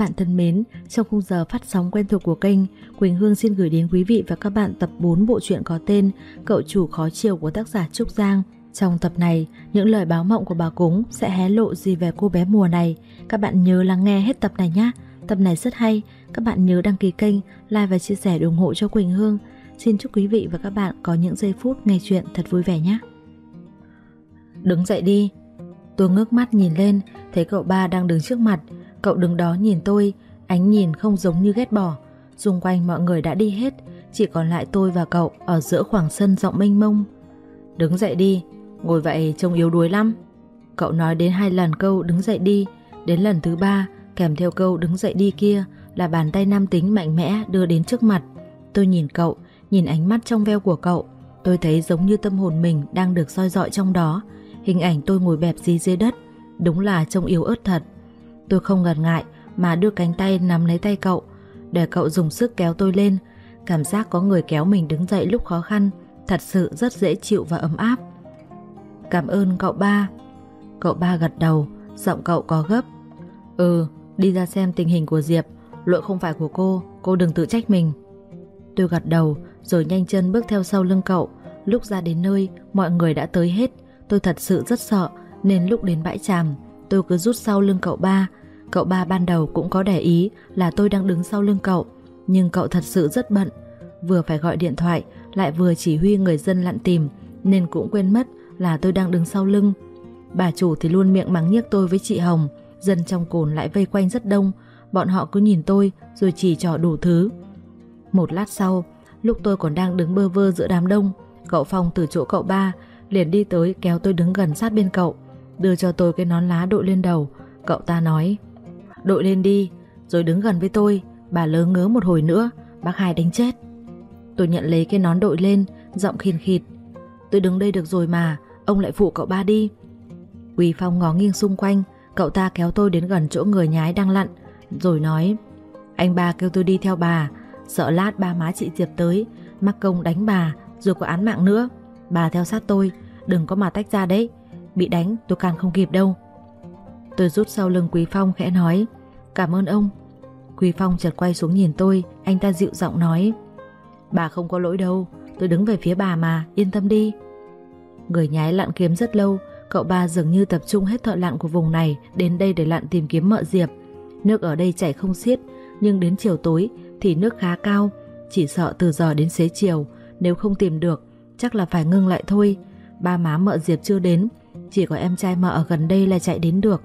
bạn thân mến, trong khung giờ phát sóng quen thuộc của kênh, Quỳnh Hương xin gửi đến quý vị và các bạn tập 4 bộ truyện có tên Cậu chủ khó chiều của tác giả Trúc Giang. Trong tập này, những lời báo mộng của bà Cúng sẽ hé lộ gì về cô bé mùa này. Các bạn nhớ lắng nghe hết tập này nhé. Tập này rất hay, các bạn nhớ đăng ký kênh, like và chia sẻ ủng hộ cho Quỳnh Hương. Xin chúc quý vị và các bạn có những giây phút nghe chuyện thật vui vẻ nhé. Đứng dậy đi. Tôi ngước mắt nhìn lên, thấy cậu ba đang đứng trước mặt. Cậu đứng đó nhìn tôi, ánh nhìn không giống như ghét bỏ. Xung quanh mọi người đã đi hết, chỉ còn lại tôi và cậu ở giữa khoảng sân rộng mênh mông. Đứng dậy đi, ngồi vậy trông yếu đuối lắm. Cậu nói đến hai lần câu đứng dậy đi, đến lần thứ ba kèm theo câu đứng dậy đi kia là bàn tay nam tính mạnh mẽ đưa đến trước mặt. Tôi nhìn cậu, nhìn ánh mắt trong veo của cậu, tôi thấy giống như tâm hồn mình đang được soi dọi trong đó. Hình ảnh tôi ngồi bẹp dí dưới đất, đúng là trông yếu ớt thật. Tôi không ngần ngại mà đưa cánh tay nắm lấy tay cậu, để cậu dùng sức kéo tôi lên. Cảm giác có người kéo mình đứng dậy lúc khó khăn, thật sự rất dễ chịu và ấm áp. Cảm ơn cậu ba. Cậu ba gật đầu, giọng cậu có gấp. Ừ, đi ra xem tình hình của Diệp, lỗi không phải của cô, cô đừng tự trách mình. Tôi gật đầu rồi nhanh chân bước theo sau lưng cậu. Lúc ra đến nơi, mọi người đã tới hết. Tôi thật sự rất sợ nên lúc đến bãi tràm, tôi cứ rút sau lưng cậu ba. Cậu ba ban đầu cũng có để ý là tôi đang đứng sau lưng cậu, nhưng cậu thật sự rất bận. Vừa phải gọi điện thoại, lại vừa chỉ huy người dân lặn tìm, nên cũng quên mất là tôi đang đứng sau lưng. Bà chủ thì luôn miệng mắng nhiếc tôi với chị Hồng, dân trong cồn lại vây quanh rất đông, bọn họ cứ nhìn tôi rồi chỉ trò đủ thứ. Một lát sau, lúc tôi còn đang đứng bơ vơ giữa đám đông, cậu Phong từ chỗ cậu ba liền đi tới kéo tôi đứng gần sát bên cậu, đưa cho tôi cái nón lá đội lên đầu. Cậu ta nói, đội lên đi, rồi đứng gần với tôi, bà lớ ngớ một hồi nữa, bác hai đánh chết. Tôi nhận lấy cái nón đội lên, giọng khìn khịt. Tôi đứng đây được rồi mà, ông lại phụ cậu ba đi. Quỳ Phong ngó nghiêng xung quanh, cậu ta kéo tôi đến gần chỗ người nhái đang lặn, rồi nói, anh ba kêu tôi đi theo bà, sợ lát ba má chị Diệp tới, mắc công đánh bà, rồi có án mạng nữa. Bà theo sát tôi, đừng có mà tách ra đấy, bị đánh tôi càng không kịp đâu. Tôi rút sau lưng Quý Phong khẽ nói, cảm ơn ông. Quý Phong chợt quay xuống nhìn tôi, anh ta dịu giọng nói, bà không có lỗi đâu, tôi đứng về phía bà mà, yên tâm đi. Người nhái lặn kiếm rất lâu, cậu ba dường như tập trung hết thợ lặn của vùng này đến đây để lặn tìm kiếm mợ Diệp. Nước ở đây chảy không xiết, nhưng đến chiều tối thì nước khá cao, chỉ sợ từ giờ đến xế chiều, nếu không tìm được, chắc là phải ngưng lại thôi. Ba má mợ Diệp chưa đến, chỉ có em trai mợ ở gần đây là chạy đến được.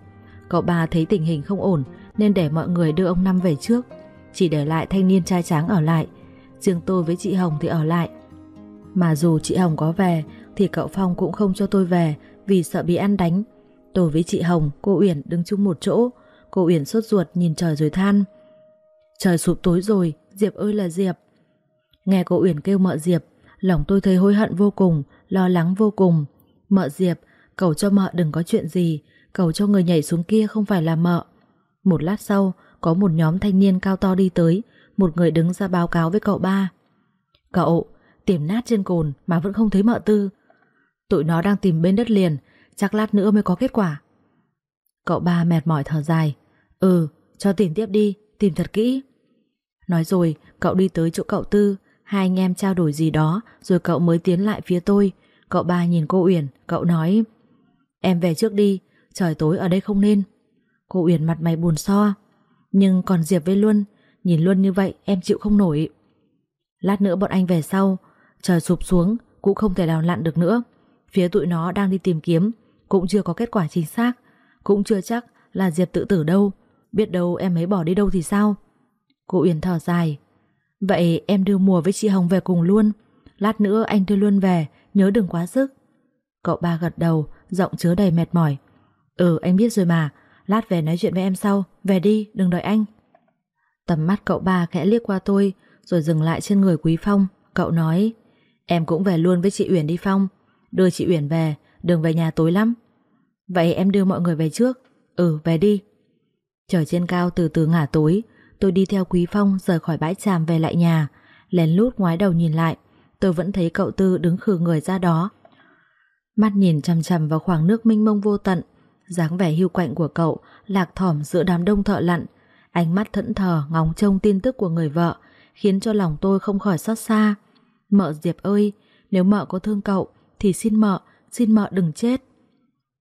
Cậu ba thấy tình hình không ổn nên để mọi người đưa ông Năm về trước, chỉ để lại thanh niên trai tráng ở lại. Riêng tôi với chị Hồng thì ở lại. Mà dù chị Hồng có về thì cậu Phong cũng không cho tôi về vì sợ bị ăn đánh. Tôi với chị Hồng, cô Uyển đứng chung một chỗ. Cô Uyển sốt ruột nhìn trời rồi than. Trời sụp tối rồi, Diệp ơi là Diệp. Nghe cô Uyển kêu mợ Diệp, lòng tôi thấy hối hận vô cùng, lo lắng vô cùng. Mợ Diệp, cầu cho mợ đừng có chuyện gì, cầu cho người nhảy xuống kia không phải là mợ. Một lát sau, có một nhóm thanh niên cao to đi tới, một người đứng ra báo cáo với cậu ba. Cậu, tìm nát trên cồn mà vẫn không thấy mợ tư. Tụi nó đang tìm bên đất liền, chắc lát nữa mới có kết quả. Cậu ba mệt mỏi thở dài. Ừ, cho tìm tiếp đi, tìm thật kỹ. Nói rồi, cậu đi tới chỗ cậu Tư, hai anh em trao đổi gì đó, rồi cậu mới tiến lại phía tôi. Cậu ba nhìn cô Uyển, cậu nói Em về trước đi, trời tối ở đây không nên. Cô Uyển mặt mày buồn so. Nhưng còn Diệp với Luân, nhìn Luân như vậy em chịu không nổi. Lát nữa bọn anh về sau, trời sụp xuống, cũng không thể nào lặn được nữa. Phía tụi nó đang đi tìm kiếm, cũng chưa có kết quả chính xác, cũng chưa chắc là Diệp tự tử đâu. Biết đâu em ấy bỏ đi đâu thì sao Cô Uyển thở dài Vậy em đưa mùa với chị Hồng về cùng luôn Lát nữa anh đưa luôn về Nhớ đừng quá sức Cậu ba gật đầu Giọng chứa đầy mệt mỏi Ừ anh biết rồi mà. Lát về nói chuyện với em sau. Về đi, đừng đợi anh. Tầm mắt cậu ba khẽ liếc qua tôi, Rồi dừng lại trên người Quý Phong. Cậu nói, Em cũng về luôn với chị Uyển đi Phong. Đưa chị Uyển về Đừng về nhà tối lắm. Vậy em đưa mọi người về trước. Ừ về đi. Trời trên cao từ từ ngả tối, Tôi đi theo Quý Phong rời khỏi bãi tràm về lại nhà. Lén lút ngoái đầu nhìn lại, Tôi vẫn thấy cậu Tư đứng khử người ra đó. Mắt nhìn chằm chằm vào khoảng nước mênh mông vô tận dáng vẻ hưu quạnh của cậu Lạc thỏm giữa đám đông thợ lặn Ánh mắt thẫn thờ ngóng trông tin tức của người vợ khiến cho lòng tôi không khỏi xót xa. Mợ Diệp ơi, nếu mợ có thương cậu thì xin mợ, xin mợ đừng chết.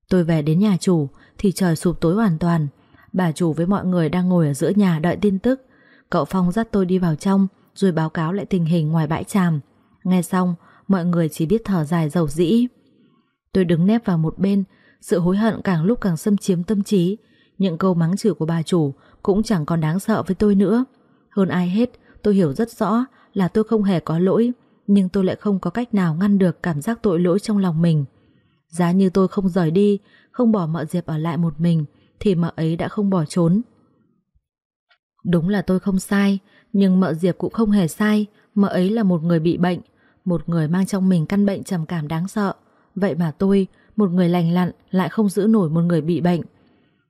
Tôi về đến nhà chủ thì trời sụp tối hoàn toàn. Bà chủ với mọi người đang ngồi ở giữa nhà đợi tin tức. Cậu Phong dắt tôi đi vào trong rồi báo cáo lại tình hình ngoài bãi tràm. Nghe xong, mọi người chỉ biết thở dài dầu dĩ. Tôi đứng nép vào một bên, sự hối hận càng lúc càng xâm chiếm tâm trí. Những câu mắng chửi của bà chủ cũng chẳng còn đáng sợ với tôi nữa. Hơn ai hết, tôi hiểu rất rõ là tôi không hề có lỗi, nhưng tôi lại không có cách nào ngăn được cảm giác tội lỗi trong lòng mình. Giá như tôi không rời đi, không bỏ mợ Diệp ở lại một mình, thì mợ ấy đã không bỏ trốn. Đúng là tôi không sai, nhưng mợ Diệp cũng không hề sai, mợ ấy là một người bị bệnh, một người mang trong mình căn bệnh trầm cảm đáng sợ. Vậy mà tôi, một người lành lặn lại không giữ nổi một người bị bệnh.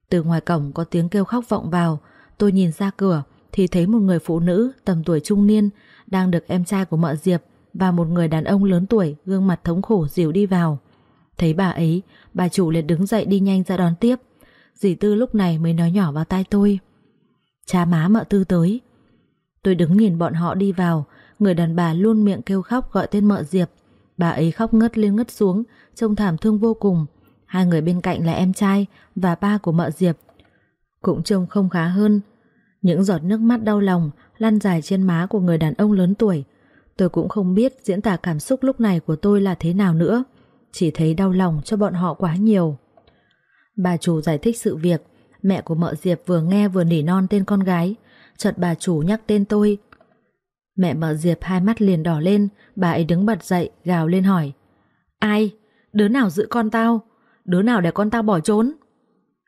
Từ ngoài cổng có tiếng kêu khóc vọng vào, tôi nhìn ra cửa thì thấy một người phụ nữ tầm tuổi trung niên đang được em trai của mợ Diệp và một người đàn ông lớn tuổi gương mặt thống khổ dìu đi vào. Thấy bà ấy, bà chủ liền đứng dậy đi nhanh ra đón tiếp. Dì Tư lúc này mới nói nhỏ vào tai tôi. Cha má mợ Tư tới. Tôi đứng nhìn bọn họ đi vào, người đàn bà luôn miệng kêu khóc gọi tên mợ Diệp. Bà ấy khóc ngất lên ngất xuống, trông thảm thương vô cùng. Hai người bên cạnh là em trai và ba của mợ Diệp. Cũng trông không khá hơn. Những giọt nước mắt đau lòng lăn dài trên má của người đàn ông lớn tuổi. Tôi cũng không biết diễn tả cảm xúc lúc này của tôi là thế nào nữa. Chỉ thấy đau lòng cho bọn họ quá nhiều. Bà chủ giải thích sự việc. Mẹ của mợ Diệp vừa nghe vừa nỉ non tên con gái. Chợt bà chủ nhắc tên tôi Mẹ mở Diệp hai mắt liền đỏ lên, bà ấy đứng bật dậy, gào lên hỏi. Ai? Đứa nào giữ con tao? Đứa nào để con tao bỏ trốn?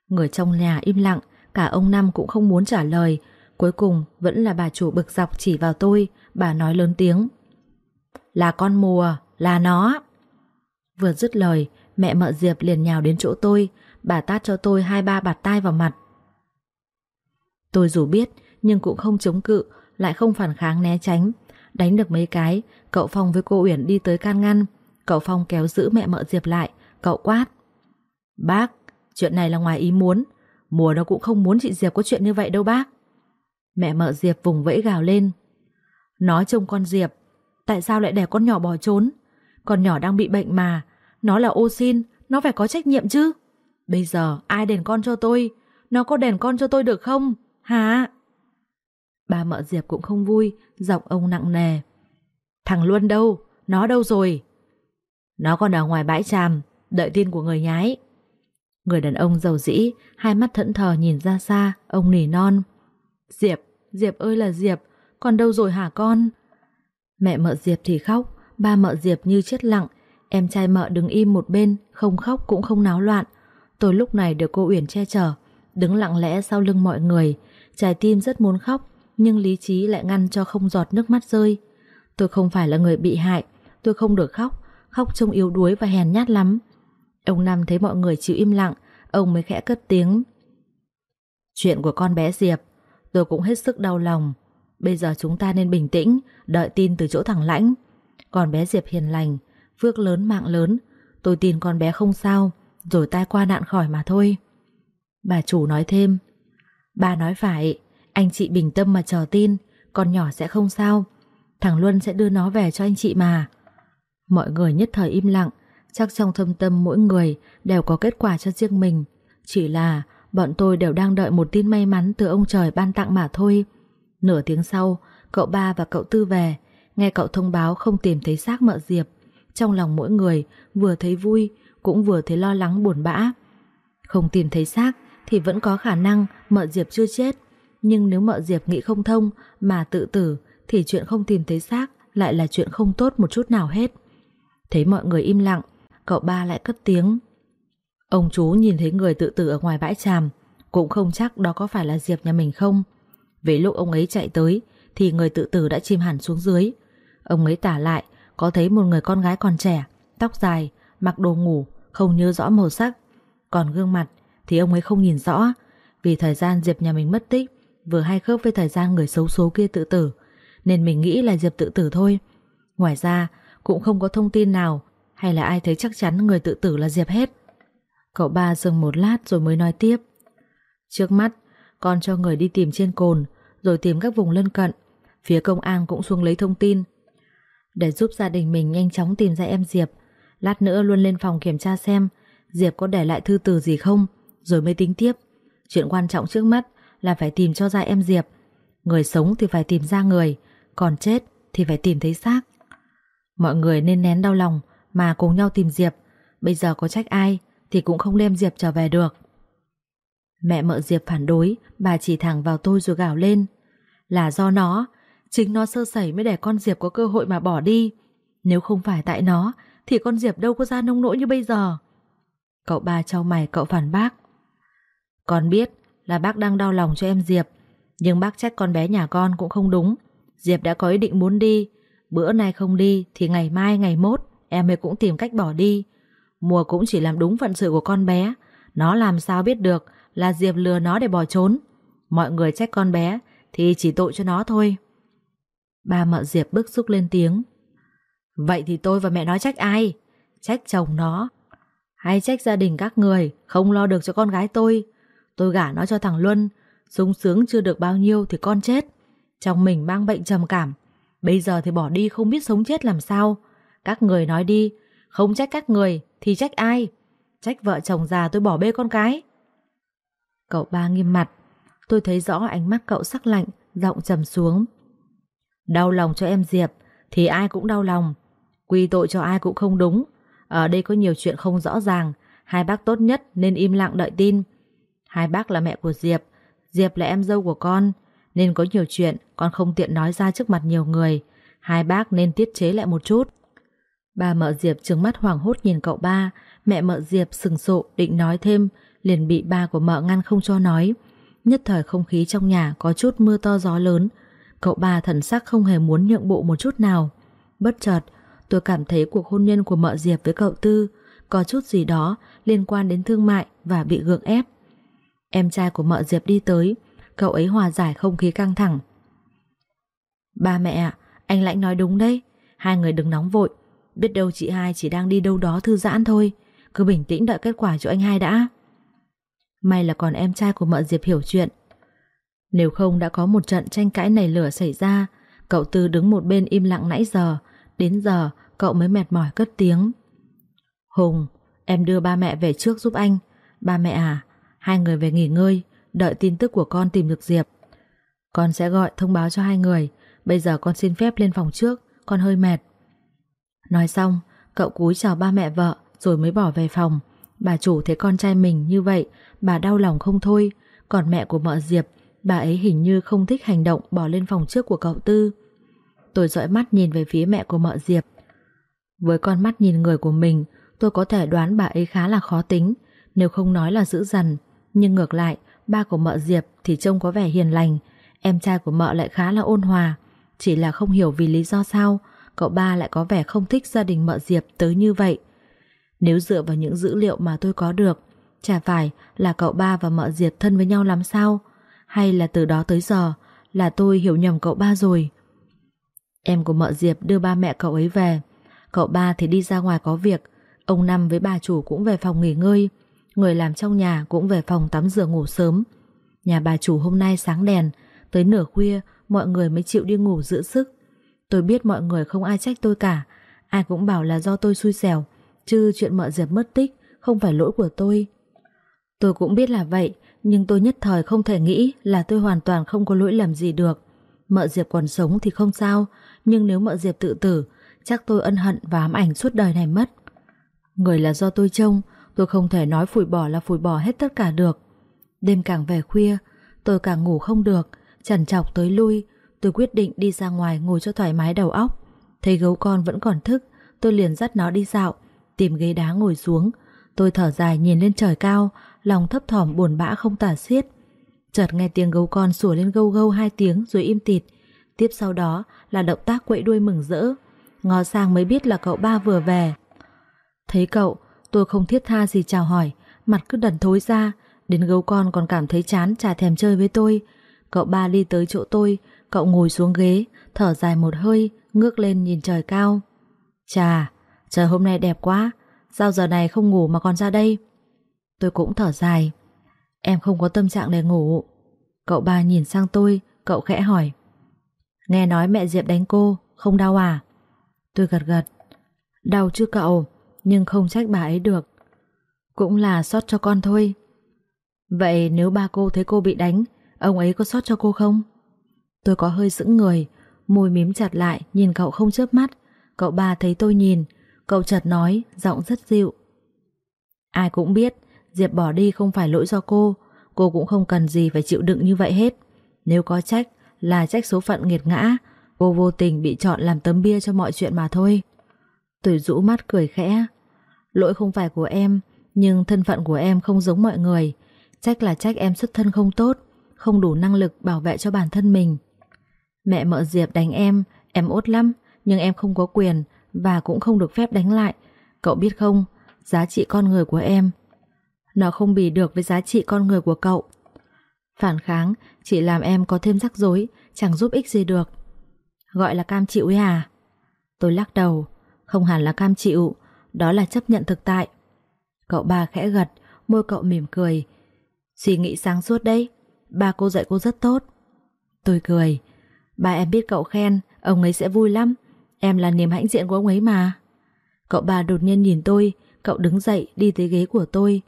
Người trong nhà im lặng, cả ông Năm cũng không muốn trả lời. Cuối cùng vẫn là bà chủ bực dọc chỉ vào tôi, bà nói lớn tiếng. Là con mùa, là nó. Vừa dứt lời, mẹ mợ Diệp liền nhào đến chỗ tôi, bà tát cho tôi hai ba bạt tai vào mặt. Tôi dù biết, nhưng cũng không chống cự, lại không phản kháng né tránh. Đánh được mấy cái, cậu Phong với cô Uyển đi tới can ngăn. Cậu Phong kéo giữ mẹ mợ Diệp lại, cậu quát. Bác, chuyện này là ngoài ý muốn. Mùa nó cũng không muốn chị Diệp có chuyện như vậy đâu bác. Mẹ mợ Diệp vùng vẫy gào lên. Nó trông con Diệp, tại sao lại để con nhỏ bỏ trốn? Con nhỏ đang bị bệnh mà, nó là ô xin, nó phải có trách nhiệm chứ. Bây giờ ai đền con cho tôi? Nó có đền con cho tôi được không? Hả? Ba mợ Diệp cũng không vui, giọng ông nặng nề. Thằng Luân đâu? Nó đâu rồi? Nó còn ở ngoài bãi tràm, đợi tin của người nhái. Người đàn ông giàu dĩ, hai mắt thẫn thờ nhìn ra xa, ông nỉ non. Diệp, Diệp ơi là Diệp, còn đâu rồi hả con? Mẹ mợ Diệp thì khóc, ba mợ Diệp như chết lặng, em trai mợ đứng im một bên, không khóc cũng không náo loạn. Tôi lúc này được cô Uyển che chở, đứng lặng lẽ sau lưng mọi người, trái tim rất muốn khóc, nhưng lý trí lại ngăn cho không giọt nước mắt rơi. Tôi không phải là người bị hại, tôi không được khóc, khóc trông yếu đuối và hèn nhát lắm. Ông Năm thấy mọi người chịu im lặng, ông mới khẽ cất tiếng. Chuyện của con bé Diệp, tôi cũng hết sức đau lòng. Bây giờ chúng ta nên bình tĩnh, đợi tin từ chỗ thằng Lãnh. Còn bé Diệp hiền lành, phước lớn mạng lớn, tôi tin con bé không sao, rồi tai qua nạn khỏi mà thôi. Bà chủ nói thêm, bà nói phải, anh chị bình tâm mà chờ tin, Con nhỏ sẽ không sao. Thằng Luân sẽ đưa nó về cho anh chị mà. Mọi người nhất thời im lặng, Chắc trong thâm tâm mỗi người Đều có kết quả cho riêng mình. Chỉ là bọn tôi đều đang đợi một tin may mắn Từ ông trời ban tặng mà thôi. Nửa tiếng sau, Cậu ba và cậu tư về, Nghe cậu thông báo không tìm thấy xác mợ Diệp. Trong lòng mỗi người vừa thấy vui, Cũng vừa thấy lo lắng buồn bã. Không tìm thấy xác Thì vẫn có khả năng mợ Diệp chưa chết nhưng nếu mợ Diệp nghĩ không thông mà tự tử thì chuyện không tìm thấy xác lại là chuyện không tốt một chút nào hết. Thấy mọi người im lặng, cậu ba lại cất tiếng. Ông chú nhìn thấy người tự tử ở ngoài bãi tràm, cũng không chắc đó có phải là Diệp nhà mình không. về lúc ông ấy chạy tới thì người tự tử đã chìm hẳn xuống dưới. Ông ấy tả lại có thấy một người con gái còn trẻ, tóc dài, mặc đồ ngủ, không nhớ rõ màu sắc. Còn gương mặt thì ông ấy không nhìn rõ vì thời gian Diệp nhà mình mất tích vừa hay khớp với thời gian người xấu số kia tự tử, nên mình nghĩ là Diệp tự tử thôi. Ngoài ra, cũng không có thông tin nào hay là ai thấy chắc chắn người tự tử là Diệp hết. Cậu ba dừng một lát rồi mới nói tiếp. Trước mắt, con cho người đi tìm trên cồn, rồi tìm các vùng lân cận. Phía công an cũng xuống lấy thông tin. Để giúp gia đình mình nhanh chóng tìm ra em Diệp, lát nữa luôn lên phòng kiểm tra xem Diệp có để lại thư từ gì không, rồi mới tính tiếp. Chuyện quan trọng trước mắt là phải tìm cho ra em Diệp. Người sống thì phải tìm ra người, còn chết thì phải tìm thấy xác. Mọi người nên nén đau lòng mà cùng nhau tìm Diệp. Bây giờ có trách ai thì cũng không đem Diệp trở về được. Mẹ mợ Diệp phản đối, bà chỉ thẳng vào tôi rồi gào lên. Là do nó, chính nó sơ sẩy mới để con Diệp có cơ hội mà bỏ đi. Nếu không phải tại nó, thì con Diệp đâu có ra nông nỗi như bây giờ. Cậu ba trao mày cậu phản bác. Con biết là bác đang đau lòng cho em Diệp, nhưng bác trách con bé nhà con cũng không đúng. Diệp đã có ý định muốn đi, bữa nay không đi thì ngày mai ngày mốt em ấy cũng tìm cách bỏ đi. Mùa cũng chỉ làm đúng phận sự của con bé, nó làm sao biết được là Diệp lừa nó để bỏ trốn. Mọi người trách con bé thì chỉ tội cho nó thôi. Ba mợ Diệp bức xúc lên tiếng. Vậy thì tôi và mẹ nói trách ai? Trách chồng nó. Hay trách gia đình các người không lo được cho con gái tôi. Tôi gả nó cho thằng Luân, sung sướng chưa được bao nhiêu thì con chết. Trong mình mang bệnh trầm cảm. Bây giờ thì bỏ đi không biết sống chết làm sao. Các người nói đi, không trách các người thì trách ai? Trách vợ chồng già tôi bỏ bê con cái. Cậu ba nghiêm mặt, tôi thấy rõ ánh mắt cậu sắc lạnh, giọng trầm xuống. Đau lòng cho em Diệp thì ai cũng đau lòng, quy tội cho ai cũng không đúng. Ở đây có nhiều chuyện không rõ ràng, hai bác tốt nhất nên im lặng đợi tin. Hai bác là mẹ của Diệp, Diệp là em dâu của con, nên có nhiều chuyện con không tiện nói ra trước mặt nhiều người. Hai bác nên tiết chế lại một chút. Bà mợ Diệp trừng mắt hoảng hốt nhìn cậu ba, mẹ mợ Diệp sừng sộ định nói thêm, liền bị ba của mợ ngăn không cho nói. Nhất thời không khí trong nhà có chút mưa to gió lớn, cậu ba thần sắc không hề muốn nhượng bộ một chút nào. Bất chợt, tôi cảm thấy cuộc hôn nhân của mợ Diệp với cậu Tư có chút gì đó liên quan đến thương mại và bị gượng ép. Em trai của mợ Diệp đi tới, cậu ấy hòa giải không khí căng thẳng. Ba mẹ ạ, anh Lãnh nói đúng đấy, hai người đừng nóng vội, biết đâu chị hai chỉ đang đi đâu đó thư giãn thôi, cứ bình tĩnh đợi kết quả cho anh hai đã. May là còn em trai của mợ Diệp hiểu chuyện. Nếu không đã có một trận tranh cãi nảy lửa xảy ra, cậu Tư đứng một bên im lặng nãy giờ, đến giờ cậu mới mệt mỏi cất tiếng. Hùng, em đưa ba mẹ về trước giúp anh. Ba mẹ à, hai người về nghỉ ngơi, đợi tin tức của con tìm được Diệp. Con sẽ gọi thông báo cho hai người, bây giờ con xin phép lên phòng trước, con hơi mệt. Nói xong, cậu cúi chào ba mẹ vợ rồi mới bỏ về phòng. Bà chủ thấy con trai mình như vậy, bà đau lòng không thôi, còn mẹ của mợ Diệp, bà ấy hình như không thích hành động bỏ lên phòng trước của cậu Tư. Tôi dõi mắt nhìn về phía mẹ của mợ Diệp. Với con mắt nhìn người của mình, tôi có thể đoán bà ấy khá là khó tính, nếu không nói là dữ dằn. Nhưng ngược lại, ba của mợ Diệp thì trông có vẻ hiền lành, em trai của mợ lại khá là ôn hòa. Chỉ là không hiểu vì lý do sao, cậu ba lại có vẻ không thích gia đình mợ Diệp tới như vậy. Nếu dựa vào những dữ liệu mà tôi có được, chả phải là cậu ba và mợ Diệp thân với nhau lắm sao? Hay là từ đó tới giờ là tôi hiểu nhầm cậu ba rồi? Em của mợ Diệp đưa ba mẹ cậu ấy về. Cậu ba thì đi ra ngoài có việc. Ông Năm với bà chủ cũng về phòng nghỉ ngơi. Người làm trong nhà cũng về phòng tắm rửa ngủ sớm. Nhà bà chủ hôm nay sáng đèn. Tới nửa khuya mọi người mới chịu đi ngủ giữ sức. Tôi biết mọi người không ai trách tôi cả. Ai cũng bảo là do tôi xui xẻo. Chứ chuyện mợ Diệp mất tích không phải lỗi của tôi. Tôi cũng biết là vậy, nhưng tôi nhất thời không thể nghĩ là tôi hoàn toàn không có lỗi lầm gì được. Mợ Diệp còn sống thì không sao, nhưng nếu mợ Diệp tự tử, chắc tôi ân hận và ám ảnh suốt đời này mất. Người là do tôi trông, tôi không thể nói phủi bỏ là phủi bỏ hết tất cả được. Đêm càng về khuya, tôi càng ngủ không được, chằn chọc tới lui, tôi quyết định đi ra ngoài ngồi cho thoải mái đầu óc. Thấy gấu con vẫn còn thức, tôi liền dắt nó đi dạo, tìm ghế đá ngồi xuống. Tôi thở dài nhìn lên trời cao, lòng thấp thỏm buồn bã không tả xiết. Chợt nghe tiếng gấu con sủa lên gâu gâu hai tiếng rồi im tịt. Tiếp sau đó là động tác quậy đuôi mừng rỡ. Ngó sang mới biết là cậu ba vừa về. Thấy cậu, tôi không thiết tha gì chào hỏi, mặt cứ đần thối ra. Đến gấu con còn cảm thấy chán chả thèm chơi với tôi. Cậu ba đi tới chỗ tôi, cậu ngồi xuống ghế, thở dài một hơi, ngước lên nhìn trời cao. Chà, trời hôm nay đẹp quá, sao giờ này không ngủ mà còn ra đây? Tôi cũng thở dài. Em không có tâm trạng để ngủ. Cậu ba nhìn sang tôi, cậu khẽ hỏi. Nghe nói mẹ Diệp đánh cô, không đau à? Tôi gật gật. Đau chứ cậu, nhưng không trách bà ấy được. Cũng là sót cho con thôi. Vậy nếu ba cô thấy cô bị đánh, ông ấy có sót cho cô không? Tôi có hơi sững người, môi mím chặt lại nhìn cậu không chớp mắt. Cậu ba thấy tôi nhìn, cậu chợt nói, giọng rất dịu. Ai cũng biết, Diệp bỏ đi không phải lỗi do cô, cô cũng không cần gì phải chịu đựng như vậy hết. Nếu có trách, là trách số phận nghiệt ngã, cô vô tình bị chọn làm tấm bia cho mọi chuyện mà thôi. Tôi rũ mắt cười khẽ. Lỗi không phải của em, nhưng thân phận của em không giống mọi người. Trách là trách em xuất thân không tốt, không đủ năng lực bảo vệ cho bản thân mình. Mẹ mợ Diệp đánh em, em ốt lắm, nhưng em không có quyền và cũng không được phép đánh lại. Cậu biết không, giá trị con người của em nó không bì được với giá trị con người của cậu. Phản kháng chỉ làm em có thêm rắc rối, chẳng giúp ích gì được. Gọi là cam chịu ấy à? Tôi lắc đầu, không hẳn là cam chịu, đó là chấp nhận thực tại. Cậu ba khẽ gật, môi cậu mỉm cười. Suy nghĩ sáng suốt đấy, ba cô dạy cô rất tốt. Tôi cười, ba em biết cậu khen, ông ấy sẽ vui lắm, em là niềm hãnh diện của ông ấy mà. Cậu ba đột nhiên nhìn tôi, cậu đứng dậy đi tới ghế của tôi,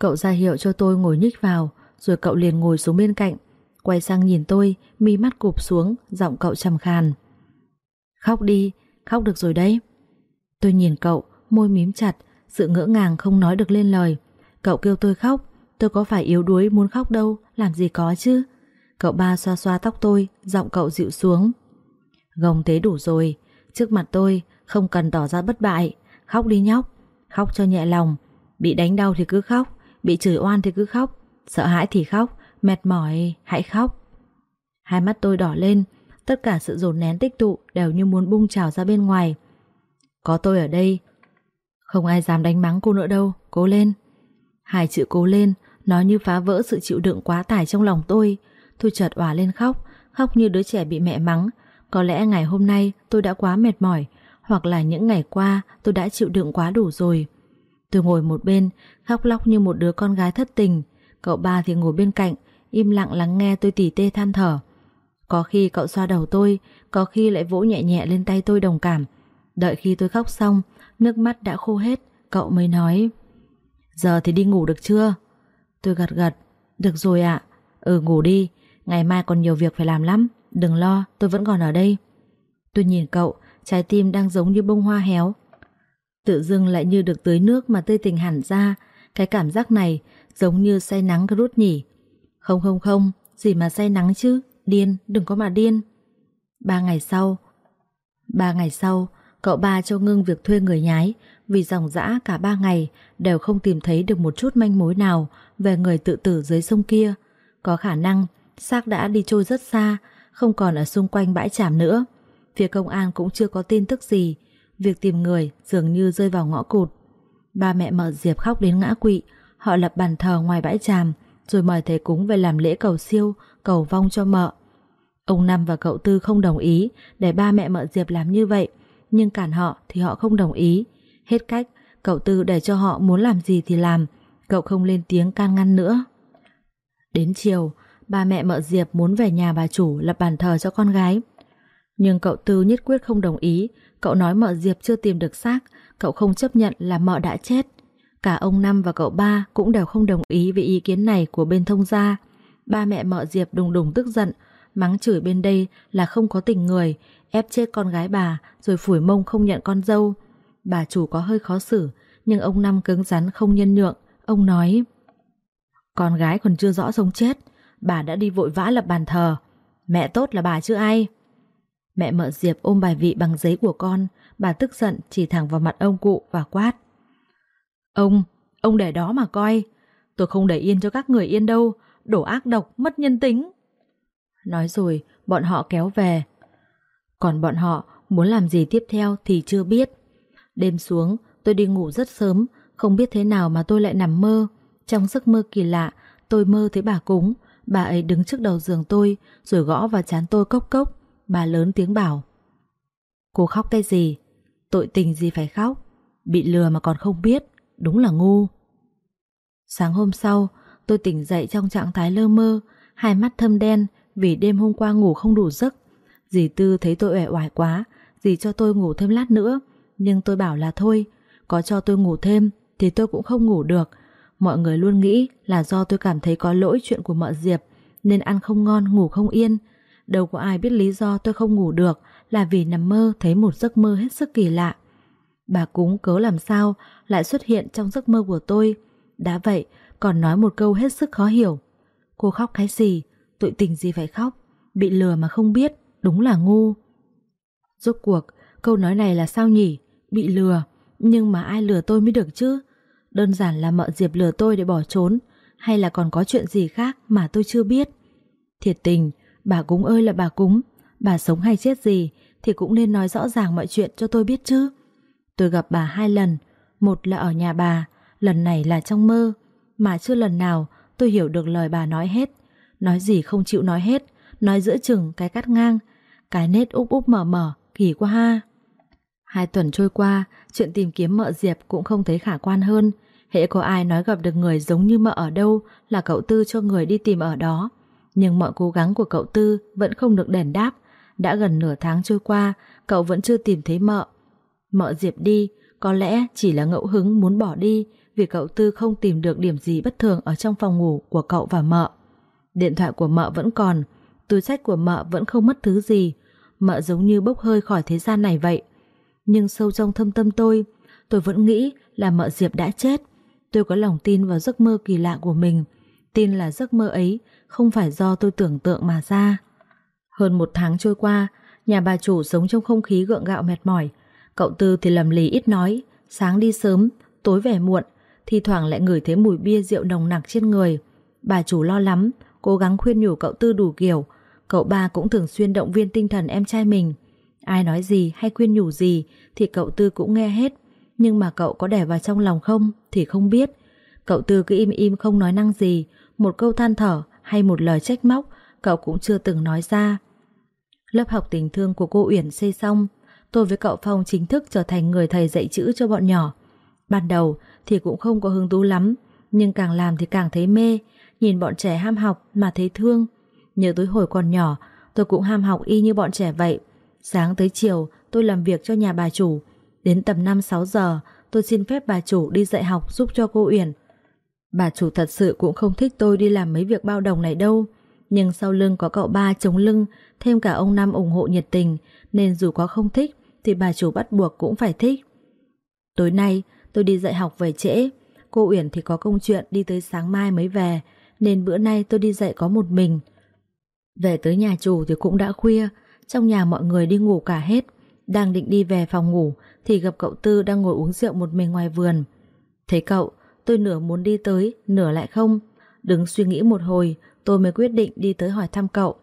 Cậu ra hiệu cho tôi ngồi nhích vào, rồi cậu liền ngồi xuống bên cạnh, quay sang nhìn tôi, mi mắt cụp xuống, giọng cậu trầm khàn. Khóc đi, khóc được rồi đấy. Tôi nhìn cậu, môi mím chặt, sự ngỡ ngàng không nói được lên lời. Cậu kêu tôi khóc, tôi có phải yếu đuối muốn khóc đâu, làm gì có chứ. Cậu ba xoa xoa tóc tôi, giọng cậu dịu xuống. Gồng thế đủ rồi, trước mặt tôi không cần tỏ ra bất bại, khóc đi nhóc, khóc cho nhẹ lòng, bị đánh đau thì cứ khóc, Bị chửi oan thì cứ khóc Sợ hãi thì khóc Mệt mỏi hãy khóc Hai mắt tôi đỏ lên Tất cả sự dồn nén tích tụ đều như muốn bung trào ra bên ngoài có tôi ở đây Không ai dám đánh mắng cô nữa đâu Cố lên Hai chữ cố lên Nó như phá vỡ sự chịu đựng quá tải trong lòng tôi Tôi chợt òa lên khóc Khóc như đứa trẻ bị mẹ mắng Có lẽ ngày hôm nay tôi đã quá mệt mỏi Hoặc là những ngày qua tôi đã chịu đựng quá đủ rồi Tôi ngồi một bên, khóc lóc như một đứa con gái thất tình. Cậu ba thì ngồi bên cạnh, im lặng lắng nghe tôi tỉ tê than thở. Có khi cậu xoa đầu tôi, có khi lại vỗ nhẹ nhẹ lên tay tôi đồng cảm. Đợi khi tôi khóc xong, nước mắt đã khô hết, cậu mới nói Giờ thì đi ngủ được chưa? Tôi gật gật, được rồi ạ. Ừ ngủ đi, ngày mai còn nhiều việc phải làm lắm, đừng lo, tôi vẫn còn ở đây. Tôi nhìn cậu, trái tim đang giống như bông hoa héo, Tự dưng lại như được tưới nước mà tươi tình hẳn ra Cái cảm giác này giống như say nắng rút nhỉ Không không không, gì mà say nắng chứ Điên, đừng có mà điên Ba ngày sau Ba ngày sau Cậu ba cho ngưng việc thuê người nhái Vì dòng dã cả ba ngày Đều không tìm thấy được một chút manh mối nào Về người tự tử dưới sông kia. Có khả năng xác đã đi trôi rất xa Không còn ở xung quanh bãi tràm nữa. Phía công an cũng chưa có tin tức gì. Việc tìm người dường như rơi vào ngõ cụt. Ba mẹ mở Diệp khóc đến ngã quỵ, họ lập bàn thờ ngoài bãi tràm, rồi mời thầy cúng về làm lễ cầu siêu, cầu vong cho mợ. Ông Năm và cậu Tư không đồng ý để ba mẹ mợ Diệp làm như vậy, nhưng cản họ thì họ không đồng ý. Hết cách, cậu Tư để cho họ muốn làm gì thì làm, cậu không lên tiếng can ngăn nữa. Đến chiều, ba mẹ mợ Diệp muốn về nhà bà chủ lập bàn thờ cho con gái. Nhưng cậu Tư nhất quyết không đồng ý, Cậu nói mợ Diệp chưa tìm được xác, cậu không chấp nhận là mợ đã chết. Cả ông Năm và cậu ba cũng đều không đồng ý với ý kiến này của bên thông gia. Ba mẹ mợ Diệp đùng đùng tức giận, mắng chửi bên đây là không có tình người, ép chết con gái bà rồi phủi mông không nhận con dâu. Bà chủ có hơi khó xử, nhưng ông Năm cứng rắn không nhân nhượng. Ông nói, con gái còn chưa rõ sống chết, bà đã đi vội vã lập bàn thờ. Mẹ tốt là bà chứ ai? Mẹ mợ Diệp ôm bài vị bằng giấy của con, bà tức giận chỉ thẳng vào mặt ông cụ và quát. Ông, ông để đó mà coi, tôi không để yên cho các người yên đâu, đổ ác độc, mất nhân tính. Nói rồi, bọn họ kéo về. Còn bọn họ muốn làm gì tiếp theo thì chưa biết. Đêm xuống, tôi đi ngủ rất sớm, không biết thế nào mà tôi lại nằm mơ. Trong giấc mơ kỳ lạ, tôi mơ thấy bà cúng, bà ấy đứng trước đầu giường tôi, rồi gõ vào chán tôi cốc cốc bà lớn tiếng bảo Cô khóc cái gì? Tội tình gì phải khóc? Bị lừa mà còn không biết, đúng là ngu. Sáng hôm sau, tôi tỉnh dậy trong trạng thái lơ mơ, hai mắt thâm đen vì đêm hôm qua ngủ không đủ giấc. Dì Tư thấy tôi uể oải quá, dì cho tôi ngủ thêm lát nữa, nhưng tôi bảo là thôi, có cho tôi ngủ thêm thì tôi cũng không ngủ được. Mọi người luôn nghĩ là do tôi cảm thấy có lỗi chuyện của mợ Diệp, nên ăn không ngon, ngủ không yên. Đâu có ai biết lý do tôi không ngủ được là vì nằm mơ thấy một giấc mơ hết sức kỳ lạ. Bà cúng cớ làm sao lại xuất hiện trong giấc mơ của tôi. Đã vậy, còn nói một câu hết sức khó hiểu. Cô khóc cái gì? Tội tình gì phải khóc? Bị lừa mà không biết, đúng là ngu. Rốt cuộc, câu nói này là sao nhỉ? Bị lừa, nhưng mà ai lừa tôi mới được chứ? Đơn giản là mợ Diệp lừa tôi để bỏ trốn, hay là còn có chuyện gì khác mà tôi chưa biết? Thiệt tình, bà cúng ơi là bà cúng, bà sống hay chết gì thì cũng nên nói rõ ràng mọi chuyện cho tôi biết chứ. Tôi gặp bà hai lần, một là ở nhà bà, lần này là trong mơ, mà chưa lần nào tôi hiểu được lời bà nói hết. Nói gì không chịu nói hết, nói giữa chừng cái cắt ngang, cái nét úp úp mở mở, kỳ quá ha. Hai tuần trôi qua, chuyện tìm kiếm mợ Diệp cũng không thấy khả quan hơn. Hệ có ai nói gặp được người giống như mợ ở đâu là cậu Tư cho người đi tìm ở đó. Nhưng mọi cố gắng của cậu Tư vẫn không được đền đáp. Đã gần nửa tháng trôi qua, cậu vẫn chưa tìm thấy mợ. Mợ Diệp đi, có lẽ chỉ là ngẫu hứng muốn bỏ đi vì cậu Tư không tìm được điểm gì bất thường ở trong phòng ngủ của cậu và mợ. Điện thoại của mợ vẫn còn, túi sách của mợ vẫn không mất thứ gì. Mợ giống như bốc hơi khỏi thế gian này vậy. Nhưng sâu trong thâm tâm tôi, tôi vẫn nghĩ là mợ Diệp đã chết. Tôi có lòng tin vào giấc mơ kỳ lạ của mình. Tin là giấc mơ ấy không phải do tôi tưởng tượng mà ra. Hơn một tháng trôi qua, nhà bà chủ sống trong không khí gượng gạo mệt mỏi. Cậu Tư thì lầm lì ít nói, sáng đi sớm, tối về muộn, thi thoảng lại ngửi thấy mùi bia rượu nồng nặc trên người. Bà chủ lo lắm, cố gắng khuyên nhủ cậu Tư đủ kiểu. Cậu ba cũng thường xuyên động viên tinh thần em trai mình. Ai nói gì hay khuyên nhủ gì thì cậu Tư cũng nghe hết. Nhưng mà cậu có để vào trong lòng không thì không biết. Cậu Tư cứ im im không nói năng gì, một câu than thở hay một lời trách móc cậu cũng chưa từng nói ra. Lớp học tình thương của cô Uyển xây xong, tôi với cậu Phong chính thức trở thành người thầy dạy chữ cho bọn nhỏ. Ban đầu thì cũng không có hứng thú lắm, nhưng càng làm thì càng thấy mê, nhìn bọn trẻ ham học mà thấy thương. Nhớ tới hồi còn nhỏ, tôi cũng ham học y như bọn trẻ vậy. Sáng tới chiều, tôi làm việc cho nhà bà chủ. Đến tầm 5-6 giờ, tôi xin phép bà chủ đi dạy học giúp cho cô Uyển. Bà chủ thật sự cũng không thích tôi đi làm mấy việc bao đồng này đâu. Nhưng sau lưng có cậu ba chống lưng, thêm cả ông nam ủng hộ nhiệt tình, nên dù có không thích, thì bà chủ bắt buộc cũng phải thích. Tối nay, tôi đi dạy học về trễ. Cô Uyển thì có công chuyện đi tới sáng mai mới về, nên bữa nay tôi đi dạy có một mình. Về tới nhà chủ thì cũng đã khuya, trong nhà mọi người đi ngủ cả hết. Đang định đi về phòng ngủ thì gặp cậu Tư đang ngồi uống rượu một mình ngoài vườn. Thấy cậu, tôi nửa muốn đi tới, nửa lại không. Đứng suy nghĩ một hồi, tôi mới quyết định đi tới hỏi thăm cậu.